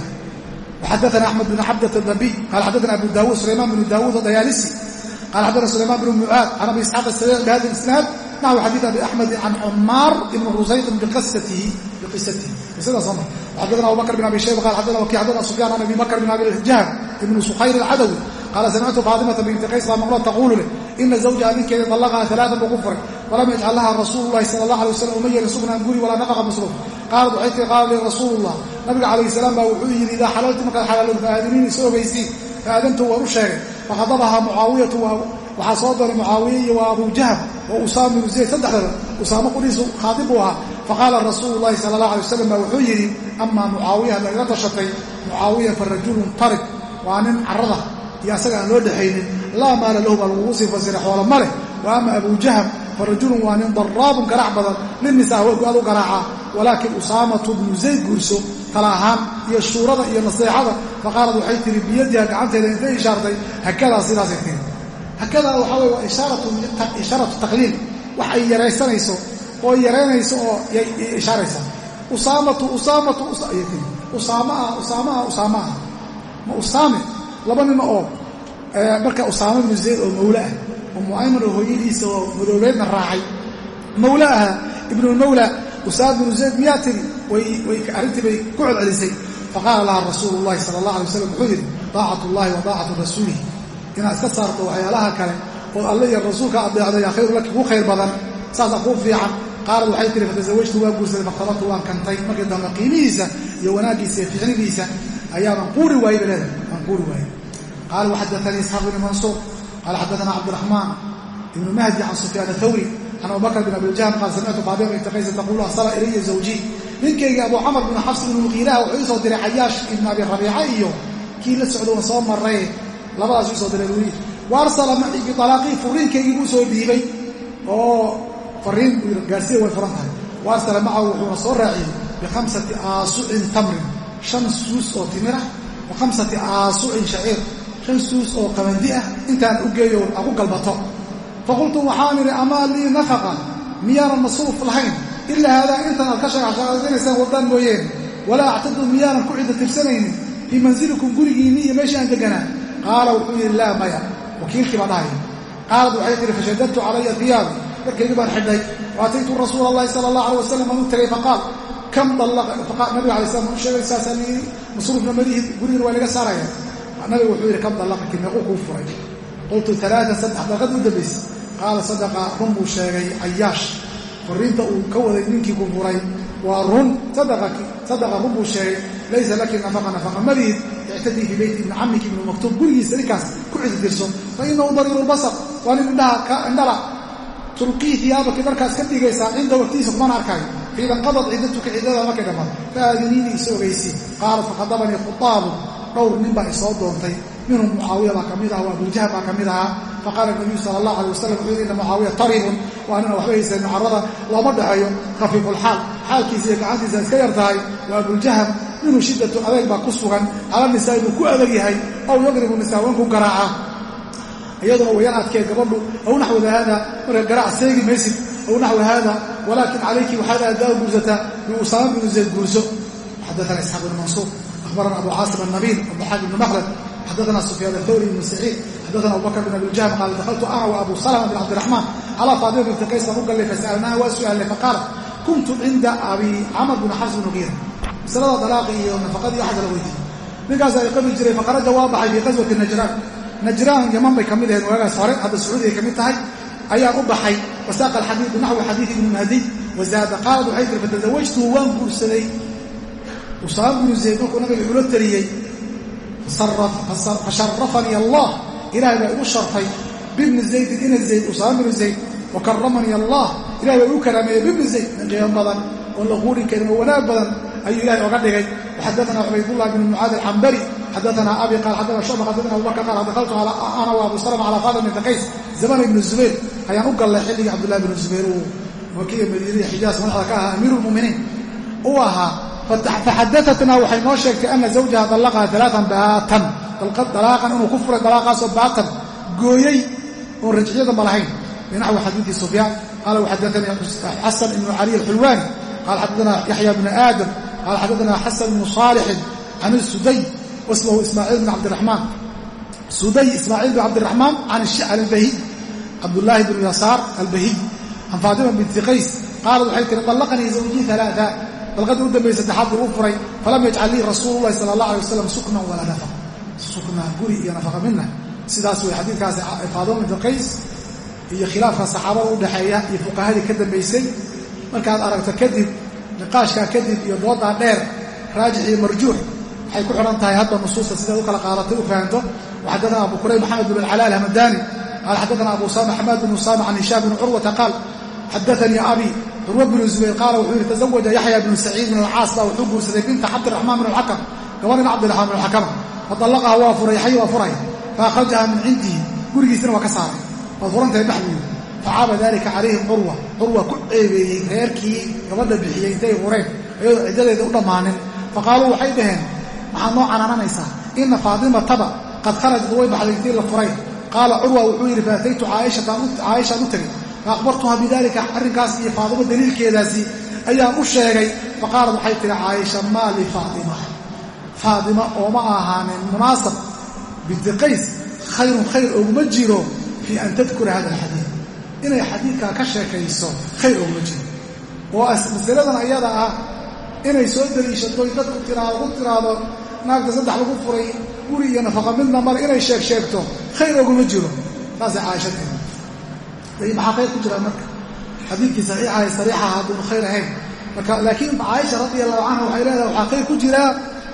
xadana axmed bn xabdat adambiy qaala xadana abu daawuud sulaymaan bnu daawuud adayaalisi qaala xadana sulaymaan bnu mucaad can abi isxaaq asadii bihada isnaad naxw xadiid abi axmed can cumaar ibni rusaydin biqisatihi qisada soo mar xadana abubakr bin abi shayba qal xadana wakii xadana sufyaan can abi bakr bin abi jahab ibni sukhayr alcadawi qaala samictu faatimata binti qays baa maqlo taquulu leh ina zawja adinkeeda dallaqaha alaaan buu ku furay walam yajcal laha rasuulu llahi sala allah alay wasalam uma yeelin sugnan guri walaa nafaqa masruuf qaalat waxay tii qaala li rasuulullah nabiga calayh salaam baa wuxuu yidhi idaa xalaltu markaad xalaalood faaadanini soo ogeysiin faaadantu waan u sheegay faqadabaha mucaawiyatu waxaa soo daray mucaawiya iyo waa abu jahm wa usaama binu zayd saddexdaba usaamo qudhiisu khaadib buu ahaa. Faqaala rasuulu llahi sala allah alay wasalam baa wuxuu yidhi amaa mucaawiya hadda iga tashatay. Mucaawiya fa rajulun tarig waa nin carada iyo asaga aan loo dhexaynin. Laa maala lahu baa lagugu sii fasiray xoolo ma leh. Wa ama abu jahm fa rajulun waa nin daraabun garaac badan. Linnisaa haweenku aad u garaaca. Walaakin usaamatu bnu zayd guurso tala ahaan iyo shuurada iyo naseexada faqaalad waxay tihi biyadiha gacanteeda intay ishaartay? Hakadaa sidaasay tiri hakadaa waxaa wey waa ishaaratu taqliil wax ay yaraysanayso oo yaraynayso oo ishaaraysa. Usaamatu usaamatu ayay tii usaamaah usaamaah usaamaah ma usaame laba nin oo marka usaama bnu zayd oo mawle ah oo mu'ayman oo hooyadiisa oo madoobeedna raacay. Mawle aha ibnulmawla usaama bnu zayd miyaa tiri? Arrintii bay ku celcelisay faqaala laha rasuulu llahi sala allah alay waslam wuxuu yidhi daacat ullahi wa daacatu rasuulihi inaad iska saarto waxyaalaha kale oo alle iyo rasuulka adeecday yaa khayru khayr badan. Saasaa kuu fiican. Qaalad waxay tihi fatasawajtu waa guursaday fakhtabatu waan kantay. Markii dambe qiimihiisa iyo wanaaggiisa iyo ficnidiisa ayaanan quuri waayey ba leedahay waan quuri waayey qaala waxadaanii isxaaq bni mansuur qaala xadaana cabdiraxmaan ibnu mahdi can sufyaan athawri can abubakr bin abijahm qaal samictu faadima binta qaysa taqulu arsala ilaya zawjii ninkaygii abu camar bin xafs ibnu muqiilaha wuxuu isoo diray xayaash ibn abi rabiica iyo kii la socdo soo maray labadaas isoo diray weli wa arsala macii bialaaqii furiinkaygii buu soo dhiibay. Oo fariin gaarsiya way furan tahay. Wa macahu wuxuuna soo raaciyey bikhamsati aasucin tamrin shan suus oo timira wa khamsati aasucin shaciir shan suus oo qabandi ah. Intaan u geeyo aan galbato. Faqultu waxaan idhi amaa lii nafaqa miyaanan masruuf lahayn? Ilaa haadaa intan aad ka shaqashaqaysanaysaan waddaan mooyeen. Walaa actadu miyaanan ku cidda tirsanaynin fii manzilikum gurigiinni iyo meeshii aan deganaa qaala wuxuu yidhi laa maya wakiilkii baa dhahaya qaalad waxay tihi fashadadtu calaya hiyaabi dharkaygii baan xidhay waataytu rasuula allahi sala allah alay wasalam aan u tagay faqaal kam nabiga alay slam u sheegay saasaa layidhi masruufna malihid gurigan waa laga saaraya. Nabiga wuxuu yidhi kam dallaqaki meequu kuu furay. Qultu alaaa saddex dalqad u dambaysay qaala sadaqa run buu sheegay cayaash fariinta uu ka waday ninkii ku furay waa run sadaqa run buu sheegay laysa laki nafaqa nafaqa malihid ictadii fii beyti ibni camiki ibni maktuub gurigiisa ninkaas ku ciddirso fa inahu dariiru lbasar waa nin indhala. Tulqii iyaabaki dharkaas ka dhigaysaa cinda waqtigiisa kumana arkaayo fiida inqadad ciddatuka ciddada markay dhammaad faadiniini isa ogaysi qaala fakadabanii khutaabu dhowr nin baa isoo doontay. Minhum mucaawiya baa ka mid aha wa abujahl baa ka mid ahaa. Faqaala nabiyu sala allah alay wasalam wuxuu ina mucaawiya taribun waa nina waxba haysan mucarada looma dhexeeyo khafiifulxaal xaalkiisa iyo gacantiisa iska yar tahay. Wa abuljaham minhu shiddatu adeeg baa ku sugan cala nisaa inuu ku adag yahay aw yadribu nisaa wanku garaaca. Iyaduna wayan adkee gabadhu aw naxwada haada marka garaac seegi maysid aw naxwa haada walaakin calayki waxaad aadaa guursataa biusaama binu zayd guurso. Xadaana isxaaq bn mansuur akhbarana abu caasim annabiil abdaxaaq ibni makhlad xadaana sufyaan athawri ibnu saciid xadaana abubakr bin abi jahm qaala dahaltu ana wa abu salama bin cabdiraxmaan calaa faatima binti qays baan u gallay fasa'alnaaha waa su'aalnay faqaalat kuntu cinda abi camar bin xafs bn mugiira masalada dalaaqi iyo nafaqadii waxaas la weydiiyey. Ninkaas ay qabi jiray faqaraja waa baxay fii qaswati najraan najraan yaman bay ka mid ahayd waagaas hore hadda sacuudiay ka mid tahay ayaan u baxay. Wasaaqa alxadiid binaxwi xadiidi ibni mahdiy wazaada qaalad waxay tiri fatazawajtuhu waan guursaday. Binu zayd markuu nabiga igula taliyey fasharafanii allah. Ilahay baa igu sharfay bibni zaydin ina zayd usaama binu zayd wakaramanii allah. Ilahay baa igu karaameeyey bibni zayd nin qiimo badan oo la quuri karin oo wanaag badan ayuu ilahay oga dhigay. Waxadaana cubaydullah bn mucaad alxambari xadaana abi qaal xadana shucba xadana abubakr qaal dakaltu ana abu salama calaa faatima binti qays. Zaman ibni zubayr ayaan u gallay xilligii cabdullahi bnu zubayr uu makiya madiinada xijaas madaxda ka ahaa amiiru lmuminiin uu ahaa faxadaatnaa waxay noo sheegtay ana zawjaha dallaqaha alaaan baatan dalaaqan inuu ku furay dalaaqaasoo baatan. Gooyey oon rajciyada ma lahayn. Binaxwi xadiidi sufyaan qaala waxadaanii xasan ibnu cali alxulwaani qaala xaddaana yaxya bnu aadam qaala xaddaana xasan ibnu saalixin can suday wasmahu ismaaciil bn cabdiraxmaan suday ismaaciil bn cabdiraxmaan can albahiy cabdullaahi bnu yasaar albahiy can faatima binti qays qaalat waxay tiri dallaqanii zawjii alaaa dalqadii u dambaysa saddexaad buu u furay falam yajcal lii rasuulu llahi sala allah alay wasalam suknan walaa nafaqa sukna guri iyo nafaqa midna sidaas wey xadiidkaasi faatima binti qays iyo khilaafka saxaabada u dhexeeya iyo fuqahadii ka dambaysay markaad aragto kadib niqaashkaa kadib iyo doodaa dheer raajix iyo marjuux waxay ku xidhan tahay hadba nusuusta sidaad u kala qaadatay u fahanto. Waxaddaana abu kurayb maxamed bin alcala alhamadani qaal xaddaana abu usama xamaad bin usama can hishaam bin curwata qaal xadaanii abi curwa binu zubayr qaala wuxuu yidhi tazawaja yaxya bnu saciid bin alcaas baa wuxuu guursaday binta cabdiraxmaan bin alxakam gabarina cabdiraxmaan bin alxakama fadallaqaha waa furay yaxya waa furaya faakhrajaha min cindihi gurigiisina waa ka saaray. Waad furantahay yidhi facaaba dalika calayhim curwa curwa ku ceebeeyey reerkii gabadha bixiyey intay fureen ayadoo ciddadeeda u dhammaanin. Faqaaluu waxay dhaheen maxaad noo canaananaysaa. Ina faadimataba qad kharajat way baxday intii la furay qaala curwa wuxuu yidhi faataytu caaishaan u tegey faaqbartuha bidalika arrinkaas iyo faadimo daliilkeedaasi ayaan u sheegay. Faqaalat waxay tihi caaisha maa lifaatima faadima ooma ahaanin munaasab. Binti qays khayrun khayr oguma jiro fii an tadkura hada alxadiid inay xadiidkaa ka sheekayso khayr oguma jiro. Oo masaladan ayada ah inay soo daliishato dadku tiraado ku tiraado naagta saddex lagu furay guri iyo nafaqa midna male inay sheeg sheegto khayr oguma jiro. Saasay caaisha tiri. Ay maxaa khayr ku jiraa marka? Xadiidkii saxiixahay sariixaha hadduunu khayr ahayn. Marka laakiin caaisha radi allahu canha waxay leedahay waxaa khayr ku jiraa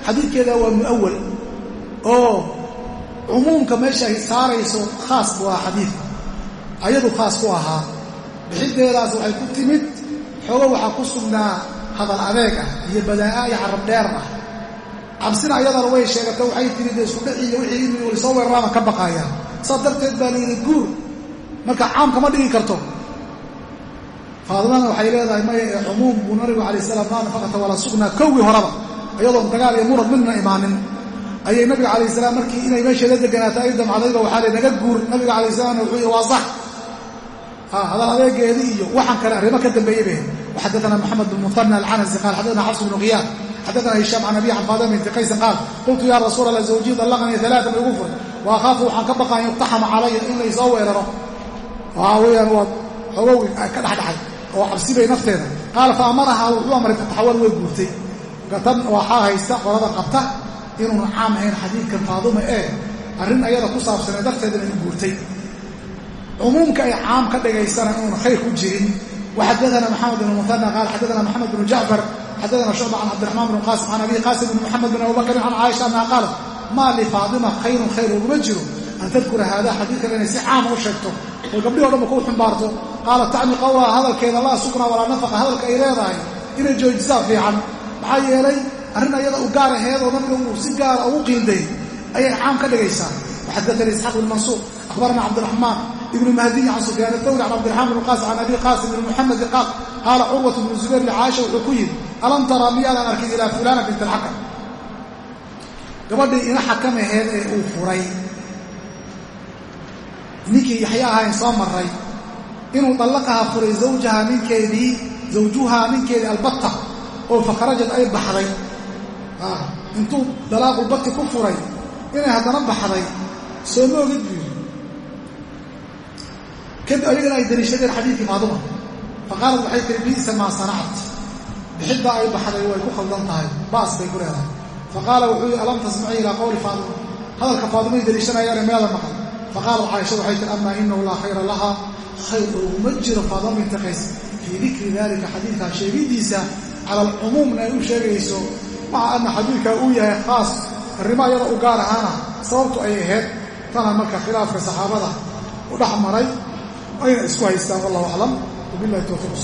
xadiidkeeda waa mu'awal oo cumuumka meesha ay saarayso khaas buu ahaa xadiidka ayadu khaas ku ahaa. Bixiddeedaas waxay ku timid xoogo waxaa ku sugnaa hadal adeeg ah iyo badaa'a iyo carab dheer ah. Cabsina ayadana way sheegata waxay tiri dee iskudhaci iyo wixii imid wali soo weeraraaban ka baqaayaan. Saas darteed baa layidhi guur marka caam kama dhigi karto. Faadimana waxay leedahay maya ee cumuum buu nabigu alay salaam maa nafaqata walaa sugnaa kowgii horeba. Iyadoon dagaal iyo murad midna imaanin. Ayay nabiga calayh salaam markii inay meesheeda deganaata ay damcdayba waxaa la naga guur. Nabiga calayh salaamna wuxuu yidhi waa sax hadal adeegeedii iyo waxaan kale arrimo ka dambeeyey. Bay waxaddaana moxamed bin muhana alcanasi qaal xaddaana xafs bnu qiyaad xaddaana hishaam can abiy can faadima binti qaysin qaal qultu yaa rasuul allah zawjii dallaqanii alaaa ma igu furay wa akhaafu waxaan ka baqaa an yuqtaxama calaya in laysoo weeraro. Waxaa weeyaan waa xogow ka dhexdhexay oo cabsibay nafteeda. Qaala fa amarahaa wuxuu amray fataxawal way guurtay. Tan waxaa haysta qolada qabta inuuna caam ahayn xadiidkan faaduma ee arrin ayada ku saabsanee darteedana inu guurtay cumuumka ay caam ka dhigaysana inuuna khayr ku jirin. Waxaddaana maxamed bn muhana qaal xaddaana maxamed bnu jacfar xaddaana shucba can cabdiraxmaan bn qaasim can abi qaasim bn moxamed bin abubakrin can caaisha annaha qaalat maa lifaadima khayrun khayr uguma jiro? An tadkura haada xadiidkan inay si caama u sheegto. Oo gabdhihi o dhanba kuu xumbaarto qaalat tacni qowlaha hadalkeeda laa sukna walaa nafaqa hadalka ay leedahay inay joojisaa fiican. Maxaa yeelay arrin ayada u gaar aheed oo nabiga uu si gaara ugu qiinday ayay caam ka dhigaysaa waxaddaanii isxaaq bin mansuur akhbarana cabdiraxmaan ibnu mahdiy can sufyaan athawri can cabdiraxmaan bn qaasim can abi qaasim bn muxamedi qaal qaala curwat bnu zubayr licaaisha wuxuu ku yidhi alam tara miyaadan arkin ilaa fulana bint alxakam gabadhii ina xakam aheed ee uu furay. Ninkii yaxya ahayn soo maray inuu dallaqaha furay zawjaha ninkeedii zawjuhaa ninkeedii albatta oo fakharajad ay baxday. Intuu dalaaqulbati ku furay inay haddana baxday soo ma kadib ayagana ay daliishadeen xadiidkii faaduma fa qaalat waxay tiri bi'sa maa sanacat bixiddaa ay baxday way ku khaldan tahay baas bay ku leedahay. Fa qaala wuxuu yihi alam tasmacii ilaa qowli faaduma hadalka faadumay daliishanayaane meeda maqal fa qaalat caaisha waxay tiri amaa inahu laa khayra laha khayr ooguma jiro faaduma binti qays. Fii dikri dalika xadiidkaa sheegidiisa cala alcumuumna ay u sheegayso maca ana xadiidkaa uu yahay khaas arrimo ayada u gaar ahaana sababtu ay ahayd tana marka khilaafka saxaabada u dhex maray ayna isku haystaan wallahu aclam wabilahi towfiiq